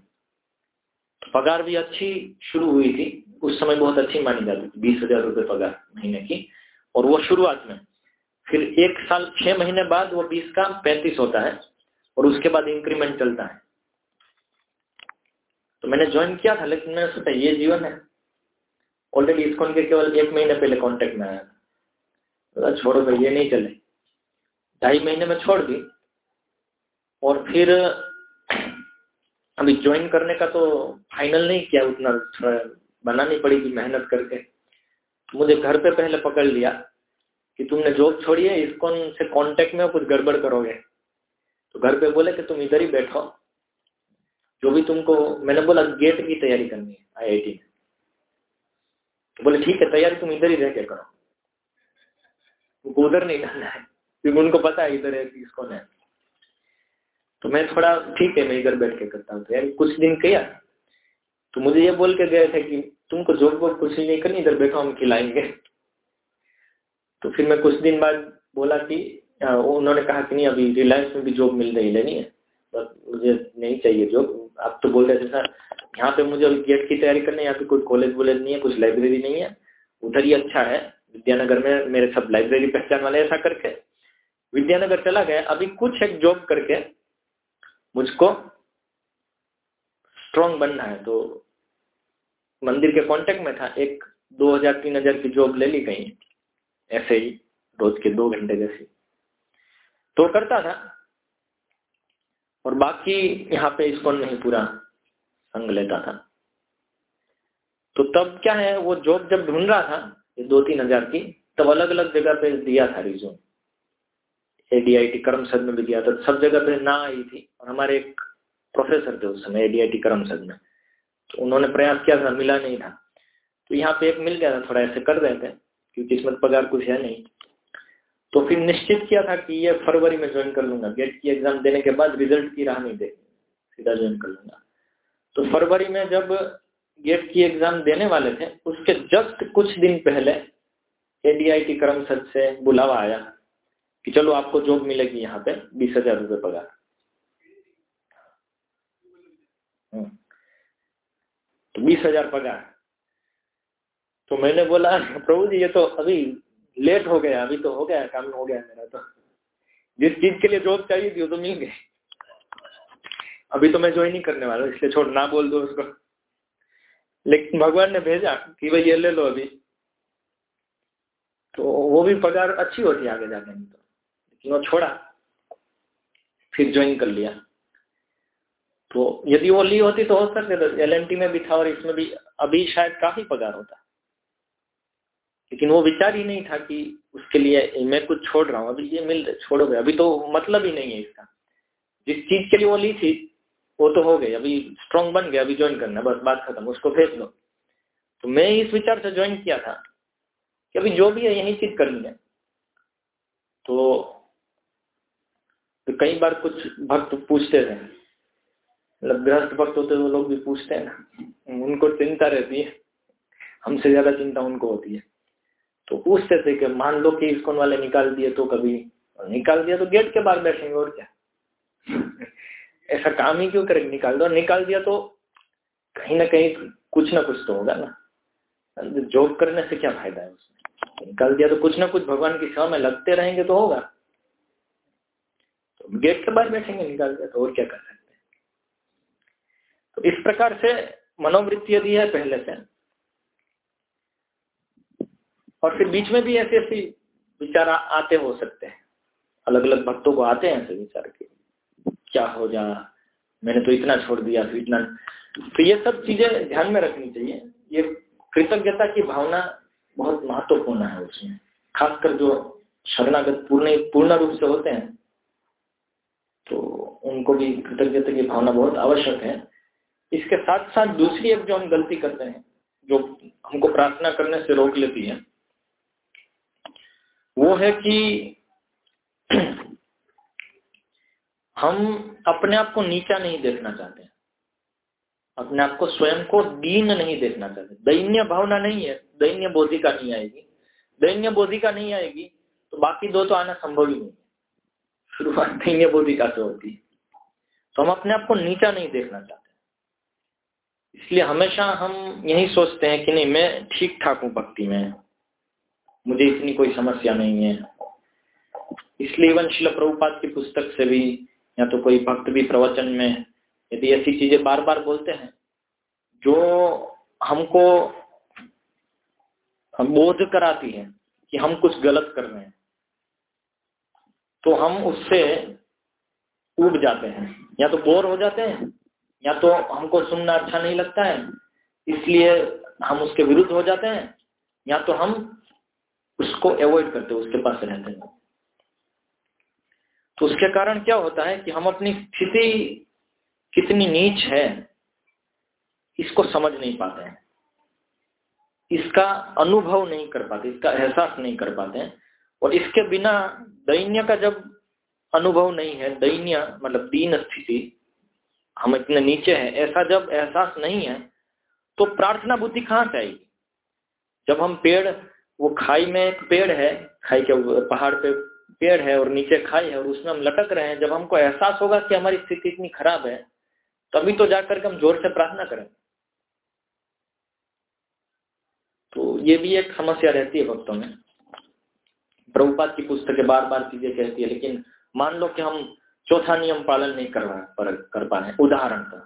तो पगार भी अच्छी शुरू हुई थी, उस समय बहुत अच्छी मानी जाती थी, बीस हज़ार रुपये पगार महीने की, और वो शुरुआत में। फिर एक साल, छह महीने बाद वो बीस का पैंतीस होता है, और उसके बाद इंक्रीमेंट चलता है। तो मैंने ज्वाइन किया था, लेकिन मैंने सोचा ये जीवन है। ऑलरेडी इसको के केवल एक महीने पहले कांटेक्ट में आया था। छोड़ो भाई, ये नहीं चले। ढाई महीने में छोड़ दी। और फिर, अभी ज्वाइन करने का तो फाइनल नहीं किया, उतना थोड़ा बनानी पड़ेगी मेहनत करके। मुझे घर पे पहले पकड़ लिया कि तुमने जॉब छोड़ी है, इसको से कांटेक्ट में कुछ गड़बड़ करोगे। तो घर पे बोले कि तुम इधर ही बैठो। जो भी तुमको, मैंने बोला गेट की तैयारी करनी है आईआईटी में। तो बोले, ठीक है, तैयारी तुम इधर ही रह के करो। उधर नहीं जाना है, क्योंकि उनको पता है इधर है किसको है तो मैं थोड़ा, ठीक है, मैं इधर बैठ के करता हूँ तो यार कुछ दिन किया तो मुझे ये बोल के गए थे कि, तुमको जॉब वॉब कुछ नहीं करनी, इधर बैठो, हम खिलाएँगे। तो फिर मैं कुछ दिन बाद बोला कि उन्होंने कहा कि नहीं, अभी रिलायंस में भी जॉब मिल रही लेनी है। बस मुझे नहीं चाहिए जॉब आप तो बोल रहे थे सर यहाँ पे मुझे अभी गेट की तैयारी करनी है, यहाँ पे कोई कॉलेज वॉलेज नहीं है, कुछ लाइब्रेरी नहीं है, उधर ही अच्छा है, विद्यानगर में मेरे सब लाइब्रेरी पहचान वाले ऐसा करके। विद्यानगर चला गया, अभी कुछ एक जॉब करके मुझको स्ट्रॉन्ग बनना है तो मंदिर के कांटेक्ट में था, एक दो हज़ार, तीन हज़ार की जॉब ले ली कहीं, ऐसे ही, रोज के दो घंटे जैसे। तो करता था और बाकी यहाँ पे इसको नहीं पूरा संग लेता था। तो तब क्या है, वो जॉब जब ढूंढ रहा था, ये दो तीन हज़ार की, तब अलग अलग जगह पे दिया था रिज्यूम एडीआईटी करमसद में भी दिया था, सब जगह पे ना आई थी। और हमारे एक प्रोफेसर थे उस समय एडीआईटी करमसद में। तो उन्होंने प्रयास किया था, मिला नहीं था। तो यहाँ पे एक मिल गया था, थोड़ा ऐसे कर रहे थे क्योंकि इसमें पगार कुछ है नहीं। तो फिर निश्चित किया था कि ये फरवरी में ज्वाइन कर लूँगा। गेट की एग्ज़ाम देने के बाद रिज़ल्ट की राह नहीं देखनी। सीधा ज्वाइन कर लूँगा। तो फरवरी में जब गेट की एग्ज़ाम देने वाले थे, उसके जस्ट कुछ दिन पहले एडीआईटी करमसद से बुलावा आया कि चलो आपको जॉब मिलेगी यहाँ पे, बीस हज़ार रुपये पगार। हम्म। तो बीस हज़ार पगार। तो मैंने बोला, प्रभु जी, ये तो अभी लेट हो गया, अभी तो हो गया, काम हो गया मेरा तो। जिस चीज़ के लिए जॉब चाहिए थी, वो तो मिल गई अभी तो मैं ज्वाइन नहीं करने वाला इसलिए छोड़, ना बोल दो उसको। लेकिन भगवान ने भेजा कि भाई ये ले लो अभी। तो वो भी पगार अच्छी होती है आगे नहीं तो। लेकिन वो छोड़ा, फिर ज्वाइन कर लिया। तो यदि वो ली होती तो हो सकते तो एल में भी था और इसमें भी, अभी शायद काफ़ी पगार होता। लेकिन वो विचार ही नहीं था कि उसके लिए मैं कुछ छोड़ रहा हूँ अभी ये मिल छोड़ो गए अभी तो मतलब ही नहीं है इसका। जिस चीज़ के लिए वो ली थी वो तो हो गई अभी स्ट्रांग बन गया अभी ज्वाइन करना बस बात खत्म उसको फेंक लो तो मैं इस विचार से ज्वाइन किया था कि अभी जो भी है यही चीज़ करनी है। तो, तो कई बार कुछ भक्त पूछते थे। मतलब गृहस्थ भक्त होते वो लोग भी पूछते हैं ना। उनको चिंता रहती है हमसे ज़्यादा चिंता उनको होती है। तो पूछते थे कि मान लो कि इसकोन वाले निकाल दिए तो कभी निकाल दिया तो गेट के बाहर बैठेंगे और क्या? [laughs] ऐसा काम ही क्यों करेंगे? निकाल दो निकाल दिया तो कहीं ना कहीं कुछ ना कुछ तो होगा ना। जॉब करने से क्या फ़ायदा है उसमें? निकाल दिया तो कुछ ना कुछ भगवान की सेवा में लगते रहेंगे तो होगा। तो गेट के बाहर बैठेंगे निकाल दिया तो और क्या कर सकते हैं? तो इस प्रकार से मनोवृत्ति यदि है पहले से और फिर बीच में भी ऐसे ऐसे विचार आते हो सकते हैं। अलग अलग भक्तों को आते हैं ऐसे विचार के। क्या हो जा, मैंने तो इतना छोड़ दिया, फिर इतना तो ये सब चीज़ें ध्यान में रखनी चाहिए। ये कृतज्ञता की भावना बहुत महत्वपूर्ण है उसमें। खासकर जो शरणागत पूर्ण पूर्ण रूप से होते हैं तो उनको भी कृतज्ञता की भावना बहुत आवश्यक है। इसके साथ साथ दूसरी एक जो हम गलती करते हैं, जो हमको प्रार्थना करने से रोक लेती है वो है कि हम अपने आप को नीचा नहीं देखना चाहते अपने आप को स्वयं को दीन नहीं देखना चाहते। दैन्य भावना नहीं है। दैन्य बोधिका नहीं आएगी। दैन्य बोधिका नहीं आएगी तो बाकी दो तो आना संभव ही नहीं है। शुरुआत दैन्य बोधिका से होती है। तो हम अपने आप को नीचा नहीं देखना चाहते। इसलिए हमेशा हम यही सोचते हैं कि नहीं, मैं ठीक ठाक हूँ भक्ति में। मुझे इतनी कोई समस्या नहीं है। इसलिए वंशिल प्रभुपाद की पुस्तक से भी, या तो कोई भक्त भी प्रवचन में यदि ऐसी चीज़ें बार बार बोलते हैं, जो हमको बोध कराती है कि हम कुछ गलत कर रहे हैं तो हम उससे उब जाते हैं। या तो बोर हो जाते हैं, या तो हमको सुनना अच्छा नहीं लगता है, इसलिए हम उसके विरुद्ध हो जाते हैं, या तो हम उसको अवॉइड करते उसके पास रहते हैं। तो उसके कारण क्या होता है कि हम अपनी स्थिति कितनी नीच है, इसको समझ नहीं पाते हैं। इसका अनुभव नहीं कर पाते, इसका एहसास नहीं कर पाते हैं। और इसके बिना दैन्य का जब अनुभव नहीं है, दैन्य मतलब दीन स्थिति, हम इतने नीचे हैं, ऐसा जब एहसास नहीं है तो प्रार्थना बुद्धि कहाँ से आएगी? जब हम पेड़ वो खाई में एक पेड़ है, खाई के पहाड़ पे पेड़ है और नीचे खाई है और उसमें हम लटक रहे हैं। जब हमको एहसास होगा कि हमारी स्थिति इतनी खराब है, तभी तो जाकर के हम ज़ोर से प्रार्थना करें। तो ये भी एक समस्या रहती है भक्तों में। प्रभुपात की पुस्तकें बार बार चीज़ें कहती है, लेकिन मान लो कि हम चौथा नियम पालन नहीं कर रहे कर पा रहे उदाहरण का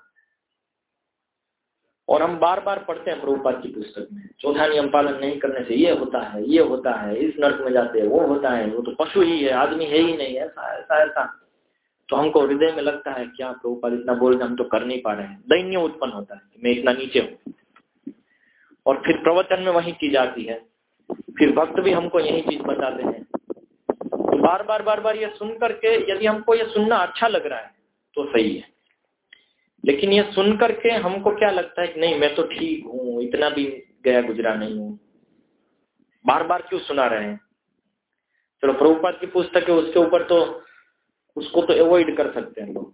और हम बार बार पढ़ते हैं प्रभुपाद की पुस्तक में, चौथा नियम पालन नहीं करने से ये होता है, ये होता है, इस नर्क में जाते हैं, वो होता है, वो तो पशु ही है, आदमी है ही नहीं, ऐसा ऐसा ऐसा। तो हमको हृदय में लगता है, क्या प्रभुपाद इतना बोल हम तो कर नहीं पा रहे हैं। दैन्य उत्पन्न होता है मैं इतना नीचे हूँ। और फिर प्रवचन में वही चीज़ आती है। फिर भक्त भी हमको यही चीज़ बताते हैं। तो बार बार बार बार ये सुन करके यदि हमको ये सुनना अच्छा लग रहा है तो सही है। लेकिन ये सुन करके हमको क्या लगता है कि नहीं, मैं तो ठीक हूँ, इतना भी गया गुजरा नहीं हूँ। बार बार क्यों सुना रहे हैं? चलो, प्रभुपाद की पुस्तक है, उसके ऊपर तो उसको तो अवॉइड कर सकते हैं लोग।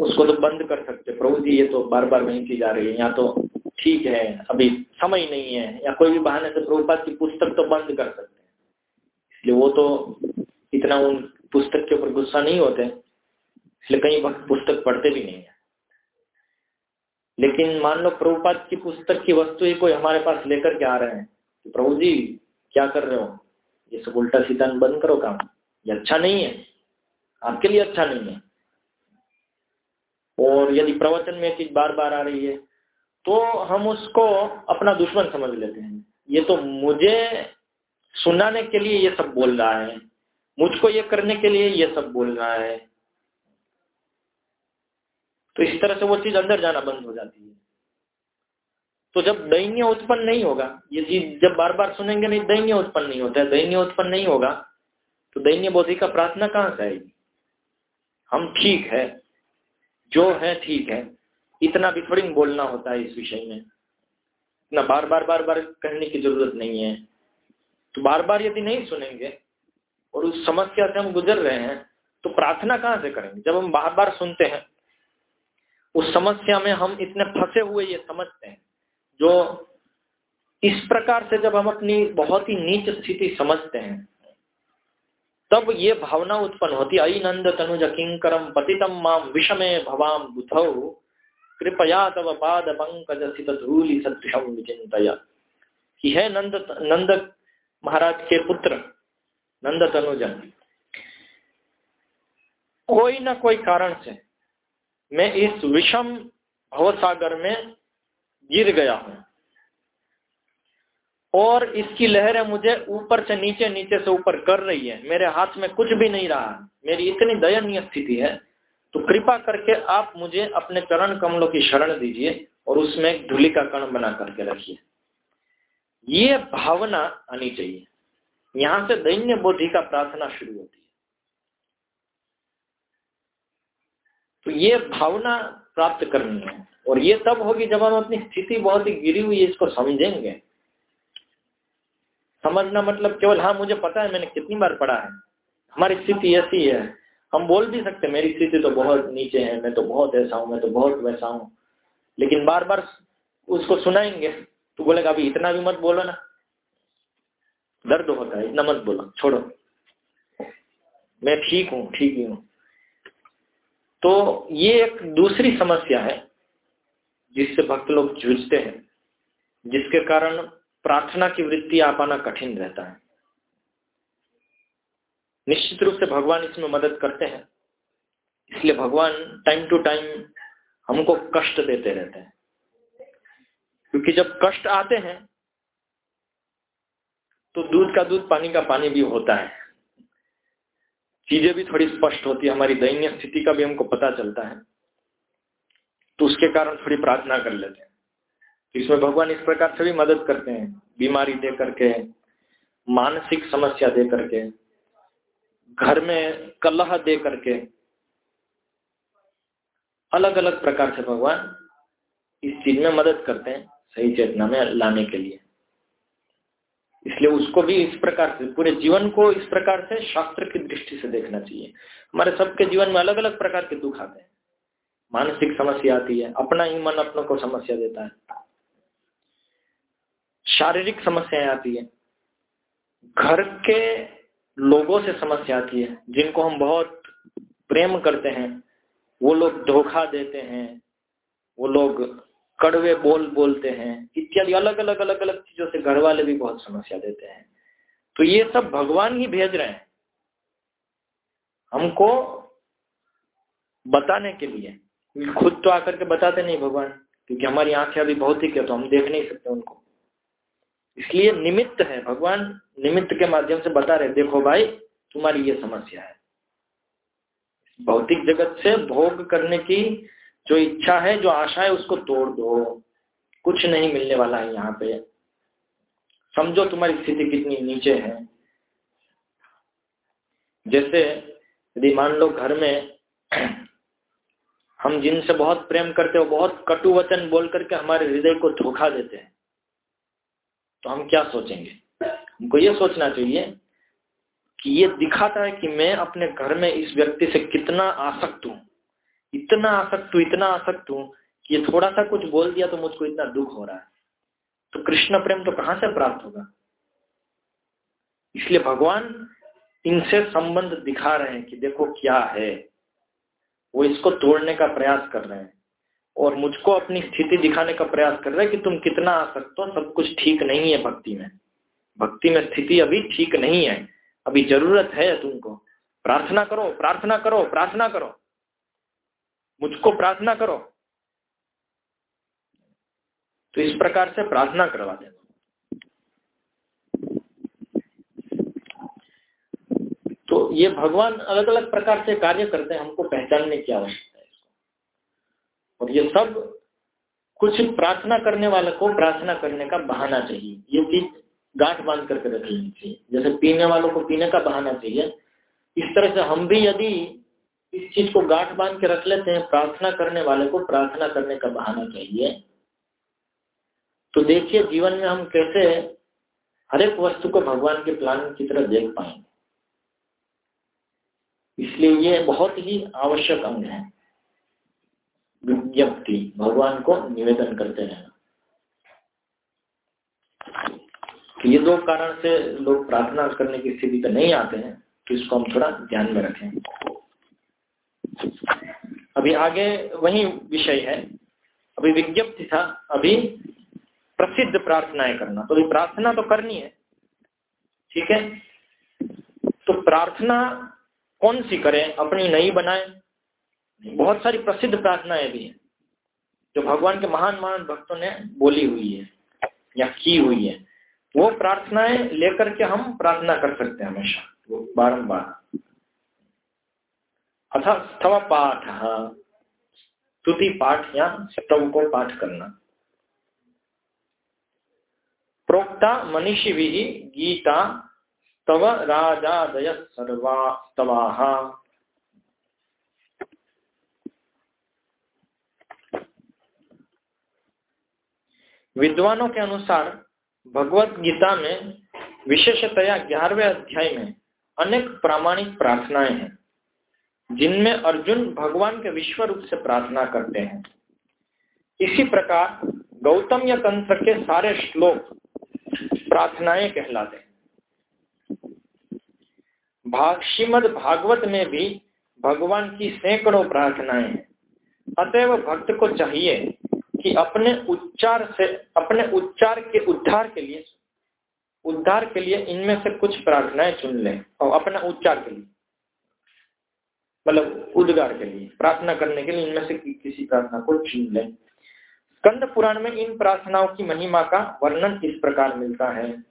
उसको तो बंद कर सकते हैं। प्रभु जी, ये तो बार बार वही चीज़ आ रही है या तो ठीक है, अभी समय नहीं है, या कोई भी बहाने से प्रभुपात की पुस्तक तो बंद कर सकते हैं। इसलिए वो तो इतना उन पुस्तक के ऊपर गुस्सा नहीं होते, इसलिए कई वक्त पुस्तक पढ़ते भी नहीं है। लेकिन मान लो प्रभुपाद की पुस्तक की वस्तु ही कोई हमारे पास लेकर के आ रहे हैं तो प्रभु जी, क्या कर रहे हो? ये सब उल्टा सीधा बंद करो काम। ये अच्छा नहीं है। आपके लिए अच्छा नहीं है। और यदि प्रवचन में चीज़ बार बार आ रही है तो हम उसको अपना दुश्मन समझ लेते हैं। ये तो मुझे सुनाने के लिए ये सब बोल रहा है। मुझको ये करने के लिए ये सब बोल रहा है। तो इस तरह से वो चीज़ अंदर जाना बंद हो जाती है। तो जब दैन्य उत्पन्न नहीं होगा, ये चीज़ जब बार बार सुनेंगे नहीं, दैन्य उत्पन्न नहीं होता है। दैन्य उत्पन्न नहीं होगा तो दैन्य बोधि का प्रार्थना कहाँ से आएगी? हम ठीक है, जो है ठीक है, इतना भी थोड़ी बोलना होता है इस विषय में। इतना बार बार बार बार कहने की ज़रूरत नहीं है। तो बार बार यदि नहीं सुनेंगे, और उस समस्या से हम गुजर रहे हैं तो प्रार्थना कहाँ से करेंगे? जब हम बार बार सुनते हैं उस समस्या में हम इतने फंसे हुए ये समझते हैं। जो इस प्रकार से जब हम अपनी बहुत ही नीच स्थिति समझते हैं, तब ये भावना उत्पन्न होती आई नंद तनुज किंकरम पतितम माम विषमे भवाम बुधौ। कृपया तव पाद पंकज सित धूलि सदृशम विचिंतया कि है नंद नंद महाराज के पुत्र नंद तनुजन, कोई ना कोई कारण से मैं इस विषम भवसागर में गिर गया हूँ। और इसकी लहरें मुझे ऊपर से नीचे नीचे से ऊपर कर रही है। मेरे हाथ में कुछ भी नहीं रहा। मेरी इतनी दयनीय स्थिति है। तो कृपा करके आप मुझे अपने चरण कमलों की शरण दीजिए और उसमें एक धूलि का कण बना करके रखिए। ये भावना आनी चाहिए। यहाँ से दैन्य बोधि का प्रार्थना शुरू होती है। तो ये भावना प्राप्त करनी है। और ये तब होगी जब हम अपनी स्थिति बहुत ही गिरी हुई है, इसको समझेंगे। समझना मतलब केवल हाँ मुझे पता है, मैंने कितनी बार पढ़ा है। हमारी स्थिति ऐसी है। हम बोल भी सकते मेरी स्थिति तो बहुत नीचे है, मैं तो बहुत ऐसा हूँ, मैं तो बहुत वैसा हूँ। लेकिन बार बार उसको सुनाएँगे तो बोलेगा, अभी इतना भी मत बोलो ना। दर्द होता है, इतना मत बोलो, छोड़ो। मैं ठीक हूँ, ठीक ही हूँ। तो ये एक दूसरी समस्या है, जिससे भक्त लोग जूझते हैं, जिसके कारण प्रार्थना की वृत्ति आ पाना कठिन रहता है। निश्चित रूप से भगवान इसमें मदद करते हैं, इसलिए भगवान टाइम टू टाइम हमको कष्ट देते रहते हैं। क्योंकि जब कष्ट आते हैं तो दूध का दूध, पानी का पानी भी होता है। चीज़ें भी थोड़ी स्पष्ट होती है, हमारी दैन्य स्थिति का भी हमको पता चलता है। तो उसके कारण थोड़ी प्रार्थना कर लेते हैं। इसमें भगवान इस प्रकार से भी मदद करते हैं। बीमारी दे करके, मानसिक समस्या दे करके, घर में कलह दे करके अलग अलग प्रकार से भगवान इस चीज़ में मदद करते हैं सही चेतना में लाने के लिए। इसलिए उसको भी इस प्रकार से, पूरे जीवन को इस प्रकार से शास्त्र की दृष्टि से देखना चाहिए। हमारे सबके जीवन में अलग अलग प्रकार के दुख आते हैं। मानसिक समस्या आती है, अपना ही मन अपनों को समस्या देता है। शारीरिक समस्याएँ आती है। घर के लोगों से समस्या आती है, जिनको हम बहुत प्रेम करते हैं, वो लोग धोखा देते हैं, वो लोग कड़वे बोल बोलते हैं, इत्यादि अलग अलग अलग अलग चीज़ों से घर वाले भी बहुत समस्या देते हैं। तो ये सब भगवान ही भेज रहे हैं। हमको बताने के लिए। खुद तो आकर के बताते नहीं भगवान, क्योंकि हमारी आँखें अभी भौतिक है तो हम देख नहीं सकते उनको। इसलिए निमित्त है, भगवान निमित्त के माध्यम से बता रहे देखो भाई, तुम्हारी ये समस्या है। भौतिक जगत से भोग करने की जो इच्छा है, जो आशा है, उसको तोड़ दो। कुछ नहीं मिलने वाला है यहाँ पे। समझो तुम्हारी स्थिति कितनी नीचे है। जैसे यदि मान लो घर में हम जिनसे बहुत प्रेम करते हो बहुत कटु वचन बोल करके हमारे हृदय को धोखा देते हैं तो हम क्या सोचेंगे? हमको ये सोचना चाहिए कि ये दिखाता है कि मैं अपने घर में इस व्यक्ति से कितना आसक्त हूँ। इतना आसक्त हूँ, इतना आसक्त हूँ कि ये थोड़ा सा कुछ बोल दिया तो मुझको इतना दुख हो रहा है। तो कृष्ण प्रेम तो कहाँ से प्राप्त होगा? इसलिए भगवान इनसे संबंध दिखा रहे हैं कि देखो क्या है। वो इसको तोड़ने का प्रयास कर रहे हैं और मुझको अपनी स्थिति दिखाने का प्रयास कर रहे हैं कि तुम कितना आ सकते हो, सब कुछ ठीक नहीं है भक्ति में। भक्ति में स्थिति अभी ठीक नहीं है। अभी ज़रूरत है तुमको। प्रार्थना करो प्रार्थना करो प्रार्थना करो। मुझको प्रार्थना करो। तो इस प्रकार से प्रार्थना करवा देना। तो ये भगवान अलग अलग प्रकार से कार्य करते हैं, हमको पहचानने की आवश्यकता है और ये सब कुछ प्रार्थना करने वाले को प्रार्थना करने का बहाना चाहिए। ये चीज़ गांठ बाँध करके रख लेनी चाहिए। जैसे पीने वालों को पीने का बहाना चाहिए। इस तरह से हम भी यदि इस चीज़ को गांठ बाँध के रख लेते हैं, प्रार्थना करने वाले को प्रार्थना करने का बहाना चाहिए। तो देखिए, जीवन में हम कैसे हर एक वस्तु को भगवान के प्लान की तरह देख पाएँगे। इसलिए ये बहुत ही आवश्यक अंग है। विज्ञप्ति, भगवान को निवेदन करते रहना। ये दो कारण से लोग प्रार्थना करने की स्थिति पर नहीं आते हैं तो इसको हम थोड़ा ध्यान में रखें। अभी आगे वही विषय है। अभी विज्ञप्ति था, अभी प्रसिद्ध प्रार्थनाएँ करना। तो अभी प्रार्थना तो करनी है, ठीक है? तो प्रार्थना कौन सी करें? अपनी नई बनाए। बहुत सारी प्रसिद्ध प्रार्थनाएँ भी हैं, जो भगवान के महान महान भक्तों ने बोली हुई है, या की हुई है। वो प्रार्थनाएँ लेकर के हम प्रार्थना कर सकते हैं हमेशा बारम्बार अथा स्तव पाठ। स्तुति पाठ या स्तव को पाठ करना। प्रोक्ता मनीषि गीता स्तव राजादय सर्वा स्तवा विद्वानों के अनुसार भगवत गीता में विशेषतया ग्यारहवें अध्याय में अनेक प्रामाणिक प्रार्थनाएँ हैं। जिनमें अर्जुन भगवान के विश्व रूप से प्रार्थना करते हैं। इसी प्रकार गौतम या तंत्र के सारे श्लोक प्रार्थनाएँ कहलाते हैं। श्रीमद भागवत में भी भगवान की सैकड़ों प्रार्थनाएँ हैं। अतएव भक्त को चाहिए कि अपने उच्चार से, अपने उच्चार के उद्धार के लिए, उद्धार के लिए इनमें से कुछ प्रार्थनाएँ चुन लें और अपना उच्चार के लिए। मतलब उद्गार के लिए प्रार्थना करने के लिए इनमें से कि, किसी प्रार्थना को चुन लें। स्कंद पुराण में इन प्रार्थनाओं की महिमा का वर्णन इस प्रकार मिलता है।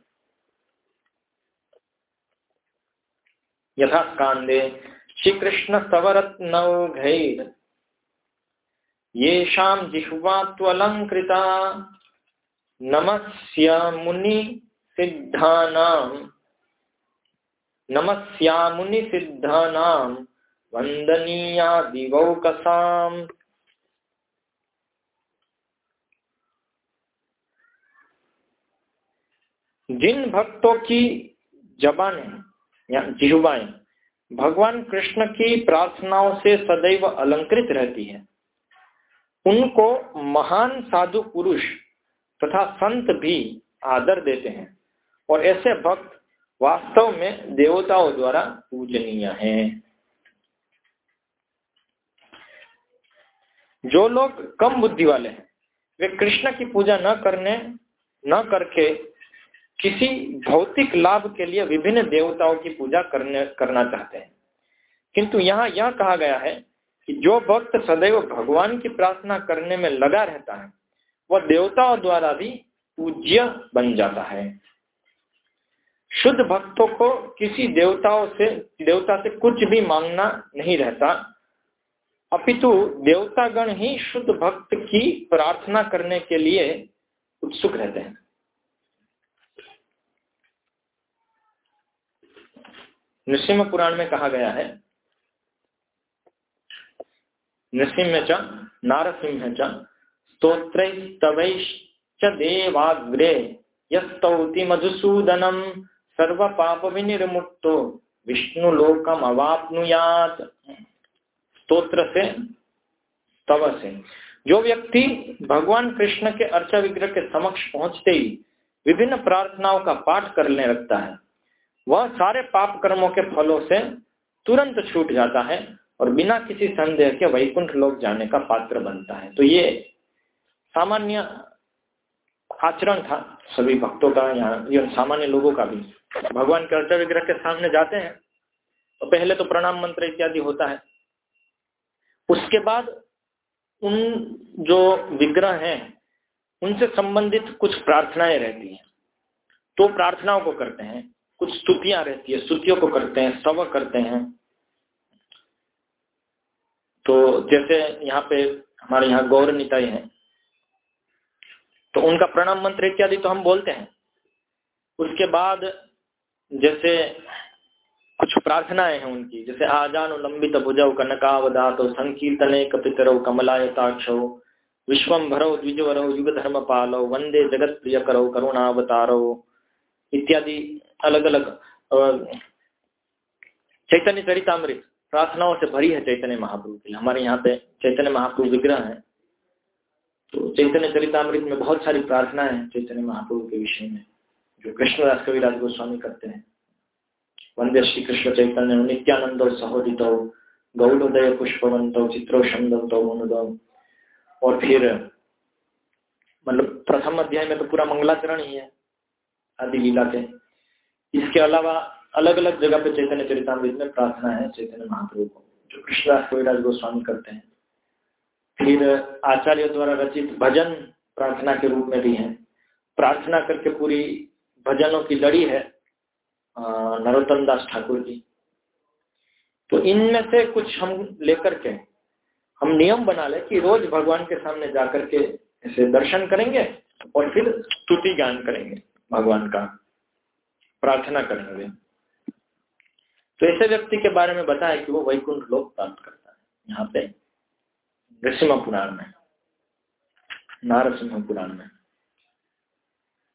यथा स्कांदे श्री कृष्ण सवरत्नौ घैर येषां जिह्वात्वलङ्कृता नमस्य मुनिसिद्धानां नमस्यामुनिसिद्धानां वंदनीया दिवौकसाम जिन भक्तों की जबानें, या जिह्वाएँ, भगवान कृष्ण की प्रार्थनाओं से सदैव अलंकृत रहती है, उनको महान साधु पुरुष तथा संत भी आदर देते हैं और ऐसे भक्त वास्तव में देवताओं द्वारा पूजनीय हैं। जो लोग कम बुद्धि वाले हैं, वे कृष्ण की पूजा न करने, न करके किसी भौतिक लाभ के लिए विभिन्न देवताओं की पूजा करने, करना चाहते हैं। किंतु यहाँ यह कहा गया है कि जो भक्त सदैव भगवान की प्रार्थना करने में लगा रहता है, वह देवताओं द्वारा भी पूज्य बन जाता है। शुद्ध भक्तों को किसी देवताओं से, देवता से कुछ भी मांगना नहीं रहता। अपितु देवतागण ही शुद्ध भक्त की प्रार्थना करने के लिए उत्सुक रहते हैं। नृसिंह पुराण में कहा गया है नृसिंह च नारसिंह च स्तोत्रैस्तवैश्च देवाग्रे यस्तौति मधुसूदनम सर्व पाप विनिर्मुक्तो विष्णु लोकम अवापनुयात स्तोत्र से, तव से। जो व्यक्ति भगवान कृष्ण के अर्चा विग्रह के समक्ष पहुँचते ही विभिन्न प्रार्थनाओं का पाठ करने लगता है, वह सारे पाप कर्मों के फलों से तुरंत छूट जाता है और बिना किसी संदेह के वैकुंठ लोक जाने का पात्र बनता है। तो ये सामान्य आचरण था सभी भक्तों का यहाँ सामान्य लोगों का भी। भगवान के अर्थ विग्रह के सामने जाते हैं तो पहले तो प्रणाम मंत्र इत्यादि होता है। उसके बाद उन जो विग्रह हैं, उनसे संबंधित कुछ प्रार्थनाएँ रहती हैं। तो प्रार्थनाओं को करते हैं, कुछ स्तुतियाँ रहती है, स्तुतियों को करते हैं सव करते हैं। तो जैसे यहाँ पे हमारे यहाँ गौर निताई है तो उनका प्रणाम मंत्र इत्यादि तो हम बोलते हैं। उसके बाद जैसे कुछ प्रार्थनाएँ हैं उनकी, जैसे आजान लंबित भुजव तो संकीर्तने कपितरव कमलायताक्ष विश्वम भरो द्विजवरो युग धर्म पालो वंदे जगत प्रिय करो करुणावतारो इत्यादि अलग अलग चैतन्य चरितमृत, प्रार्थनाओं से भरी है चैतन्य महाप्रभु के लिए। हमारे यहाँ पे चैतन्य महाप्रभु विग्रह है। तो चैतन्य चरितमृत में बहुत सारी प्रार्थनाएँ हैं चैतन्य महाप्रभु के विषय में, जो कृष्णदास कविराज गोस्वामी करते हैं। वंदे श्री कृष्ण चैतन्य नित्यानंद सहोदित गौड़ोदय पुष्पवंत चित्रो छंदंत और फिर मतलब प्रथम अध्याय में तो पूरा मंगलाचरण ही है, आदि लीला के। इसके अलावा अलग अलग जगह पे चैतन्य चरितमृत में प्रार्थना है, चैतन्य महाप्रभु को, जो कृष्णदास कविराज गोस्वामी करते हैं। फिर आचार्य द्वारा रचित भजन प्रार्थना के रूप में भी है। प्रार्थना करके पूरी भजनों की लड़ी है नरोत्तम दास ठाकुर जी। तो इनमें से कुछ हम लेकर के, हम नियम बना ले कि रोज भगवान के सामने जाकर के ऐसे दर्शन करेंगे और फिर स्तुति गान करेंगे, भगवान का प्रार्थना करेंगे। तो ऐसे व्यक्ति के बारे में बताया कि वो वैकुंठ लोक प्राप्त करता है। यहाँ पे नृसिंह पुराण में, नारसिंह पुराण में।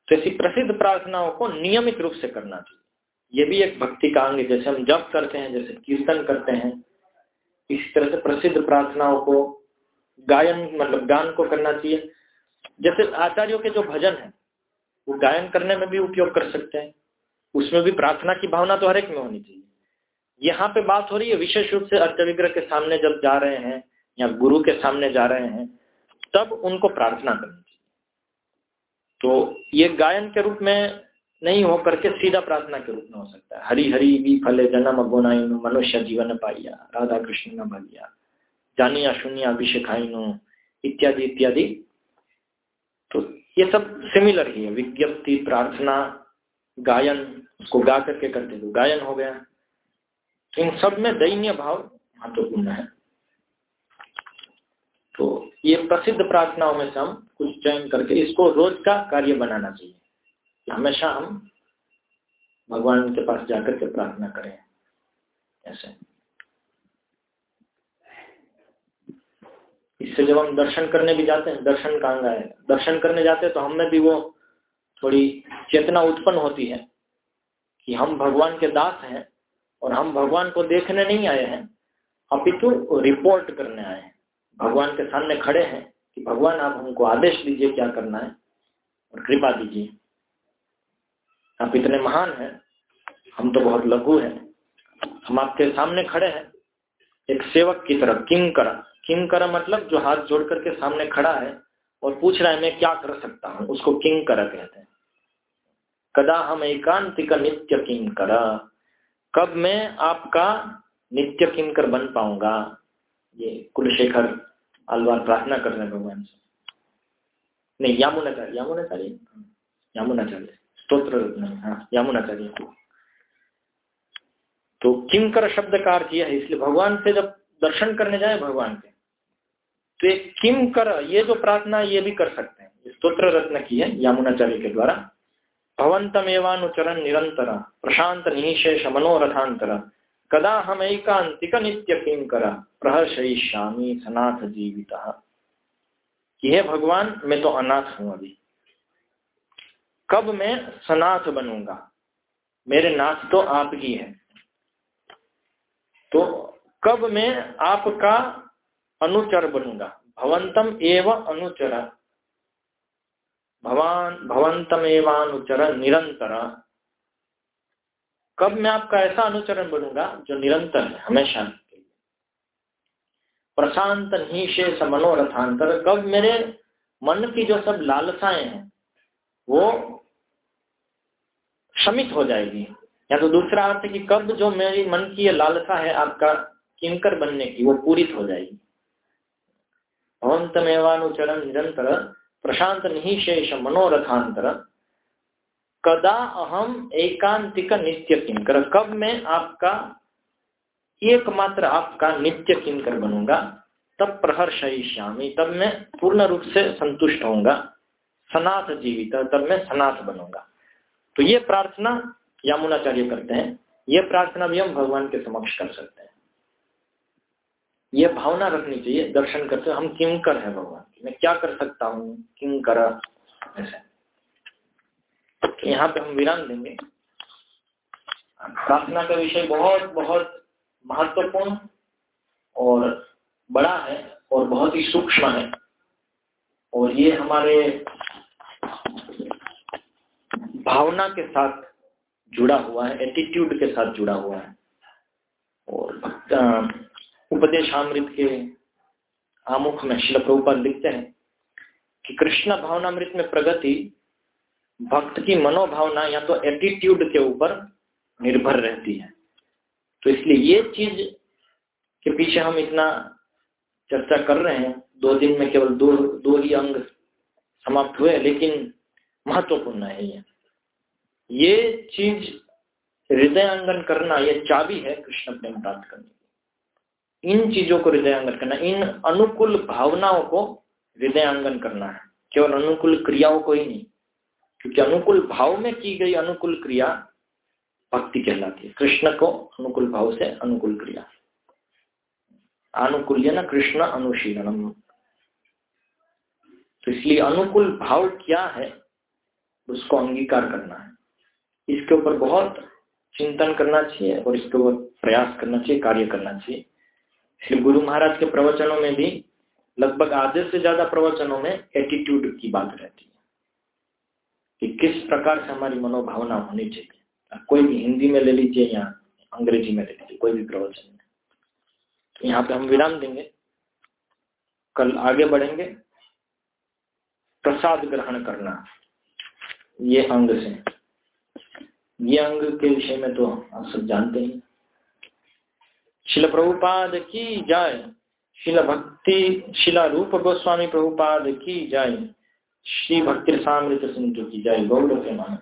तो ऐसी प्रसिद्ध प्रार्थनाओं को नियमित रूप से करना चाहिए। ये भी एक भक्ति का अंग जैसे हम जप करते हैं, जैसे कीर्तन करते हैं, इसी तरह से प्रसिद्ध प्रार्थनाओं को, गायन मतलब गान को करना चाहिए। जैसे आचार्यों के जो भजन है, वो गायन करने में भी उपयोग कर सकते हैं। उसमें भी प्रार्थना की भावना तो हर एक में होनी चाहिए। यहाँ पे बात हो रही है, विशेष रूप से अर्थविग्रह के सामने जब जा रहे हैं, या गुरु के सामने जा रहे हैं, तब उनको प्रार्थना करनी चाहिए। तो ये गायन के रूप में नहीं हो करके सीधा प्रार्थना के रूप में हो सकता है। हरी हरी भी फले, जन्म गोनाइनु, मनुष्य जीवन पाइया, राधा कृष्ण न भालिया जानिया शून्य अभिषेखाइनु इत्यादि इत्यादि। तो ये सब सिमिलर ही है। विज्ञप्ति, प्रार्थना, गायन, उसको गा करके करते तो गायन हो गया। इन सब में दैन्य भाव महत्वपूर्ण है। तो ये प्रसिद्ध प्रार्थनाओं में से हम कुछ चयन करके इसको रोज का कार्य बनाना चाहिए। हमेशा हम भगवान के पास जाकर के प्रार्थना करें। ऐसे। इससे जब हम दर्शन करने भी जाते हैं, दर्शन का अंग है दर्शन करने जाते हैं तो हमें भी वो थोड़ी चेतना उत्पन्न होती है कि हम भगवान के दास हैं और हम भगवान को देखने नहीं आए हैं अपितु रिपोर्ट करने आए हैं। भगवान के सामने खड़े हैं कि भगवान आप हमको आदेश दीजिए क्या करना है और कृपा दीजिए। आप इतने महान हैं, हम तो बहुत लघु हैं। हम आपके सामने खड़े हैं। एक सेवक की तरह किंग करा किंग करा मतलब जो हाथ जोड़ करके सामने खड़ा है और पूछ रहा है, मैं क्या कर सकता हूँ? उसको किंग करा कहते हैं। कदा हम एकांतिक नित्य किंग करा कब मैं आपका नित्य किंकर बन पाऊँगा? ये कुलशेखर अलवार प्रार्थना कर रहे भगवान से। नहीं, यामुनाचार्य यामुनाचार्य? यामुनाचार्य। स्त्रोत्र हाँ यामुनाचार्य तो किंकर शब्द का अर्थ यह है इसलिए भगवान से जब दर्शन करने जाए भगवान के तो एक किम कर ये जो प्रार्थना ये भी कर सकते हैं. स्त्रोत्र रत्न की है, यामुनाचार्य के द्वारा. भवंतमेवानुचरण निरंतर, प्रशांत निशेष मनोरथांतर. कदा हम एकांतिक नित्य किंकर, प्रहर्षयिष्यामी सनाथ जीवित. हे भगवान, मैं तो अनाथ हूँ अभी। कब मैं सनाथ बनूँगा? मेरे नाथ तो आप ही है। तो कब मैं आपका अनुचर बनूँगा? भवंतम एवं अनुचर। भवान भवंतमेवानुचर निरंतर। कब मैं आपका ऐसा अनुचरण बनूँगा जो निरंतर है, हमेशा? प्रशांत निशेष मनोरथांतर। कब मेरे मन की जो सब लालसाएँ हैं वो शमित हो जाएगी। या तो दूसरा अर्थ है कि कब जो मेरी मन की लालसा है आपका किंकर बनने की, वो पूरी हो जाएगी। भवंतमेवानुचरण निरंतर प्रशांत निशेष मनोरथांतर। कदा अहम एकांतिक नित्य किंकर, कब मैं आपका, एकमात्र आपका नित्य किंकर बनूँगा, तब प्रहर्षयिष्यामी, तब मैं पूर्ण रूप से संतुष्ट होऊँगा। सनाथ जीवित तब मैं सनाथ बनूँगा। तो ये प्रार्थना यामुनाचार्य करते हैं। ये प्रार्थना भी हम भगवान के समक्ष कर सकते हैं। ये भावना रखनी चाहिए, दर्शन करते हम किंकर है भगवान मैं क्या कर सकता हूँ? किंकर। ऐसे। तो यहाँ पे हम विराम देंगे। प्रार्थना का विषय बहुत बहुत महत्वपूर्ण और बड़ा है और बहुत ही सूक्ष्म है। और ये हमारे भावना के साथ जुड़ा हुआ है एटीट्यूड के साथ जुड़ा हुआ है। और उपदेशामृत के आमुख में शिल प्रभुपाद लिखते हैं कि कृष्ण भावनामृत में प्रगति, भक्त की मनोभावना या तो एटीट्यूड के ऊपर निर्भर रहती है। तो इसलिए ये चीज़ के पीछे हम इतना चर्चा कर रहे हैं। दो दिन में केवल दो दो ही अंग समाप्त हुए, लेकिन महत्वपूर्ण है ये। ये चीज़ हृदयांगन करना, ये चाबी है कृष्ण प्रेम प्राप्त करने की इन चीज़ों को हृदयांगन करना, इन अनुकूल भावनाओं को हृदयांगन करना है। केवल अनुकूल क्रियाओं को ही नहीं, क्योंकि अनुकूल भाव में की गई अनुकूल क्रिया भक्ति कहलाती है। कृष्ण को अनुकूल भाव से अनुकूल क्रिया। अनुकूल्य न कृष्ण अनुशीलनम। तो इसलिए अनुकूल भाव क्या है, उसको अंगीकार करना है। इसके ऊपर बहुत चिंतन करना चाहिए और इसके ऊपर प्रयास करना चाहिए, कार्य करना चाहिए। श्री गुरु महाराज के प्रवचनों में भी लगभग आधे से ज़्यादा प्रवचनों में एटीट्यूड की बात रहती है कि किस प्रकार से हमारी मनोभावना होनी चाहिए। कोई भी हिंदी में ले लीजिए या अंग्रेज़ी में ले लीजिए, कोई भी प्रवचन। में तो यहाँ पे हम विराम देंगे। कल आगे बढ़ेंगे। प्रसाद ग्रहण करना, ये अंग से। ये अंग के विषय में तो आप सब जानते हैं। शिल प्रभुपाद की जाय। शिल भक्ति शिला रूप गोस्वामी प्रभुपाद की जाय। श्री भक्ति सामृत सिंधु की जाय। गौरव के मान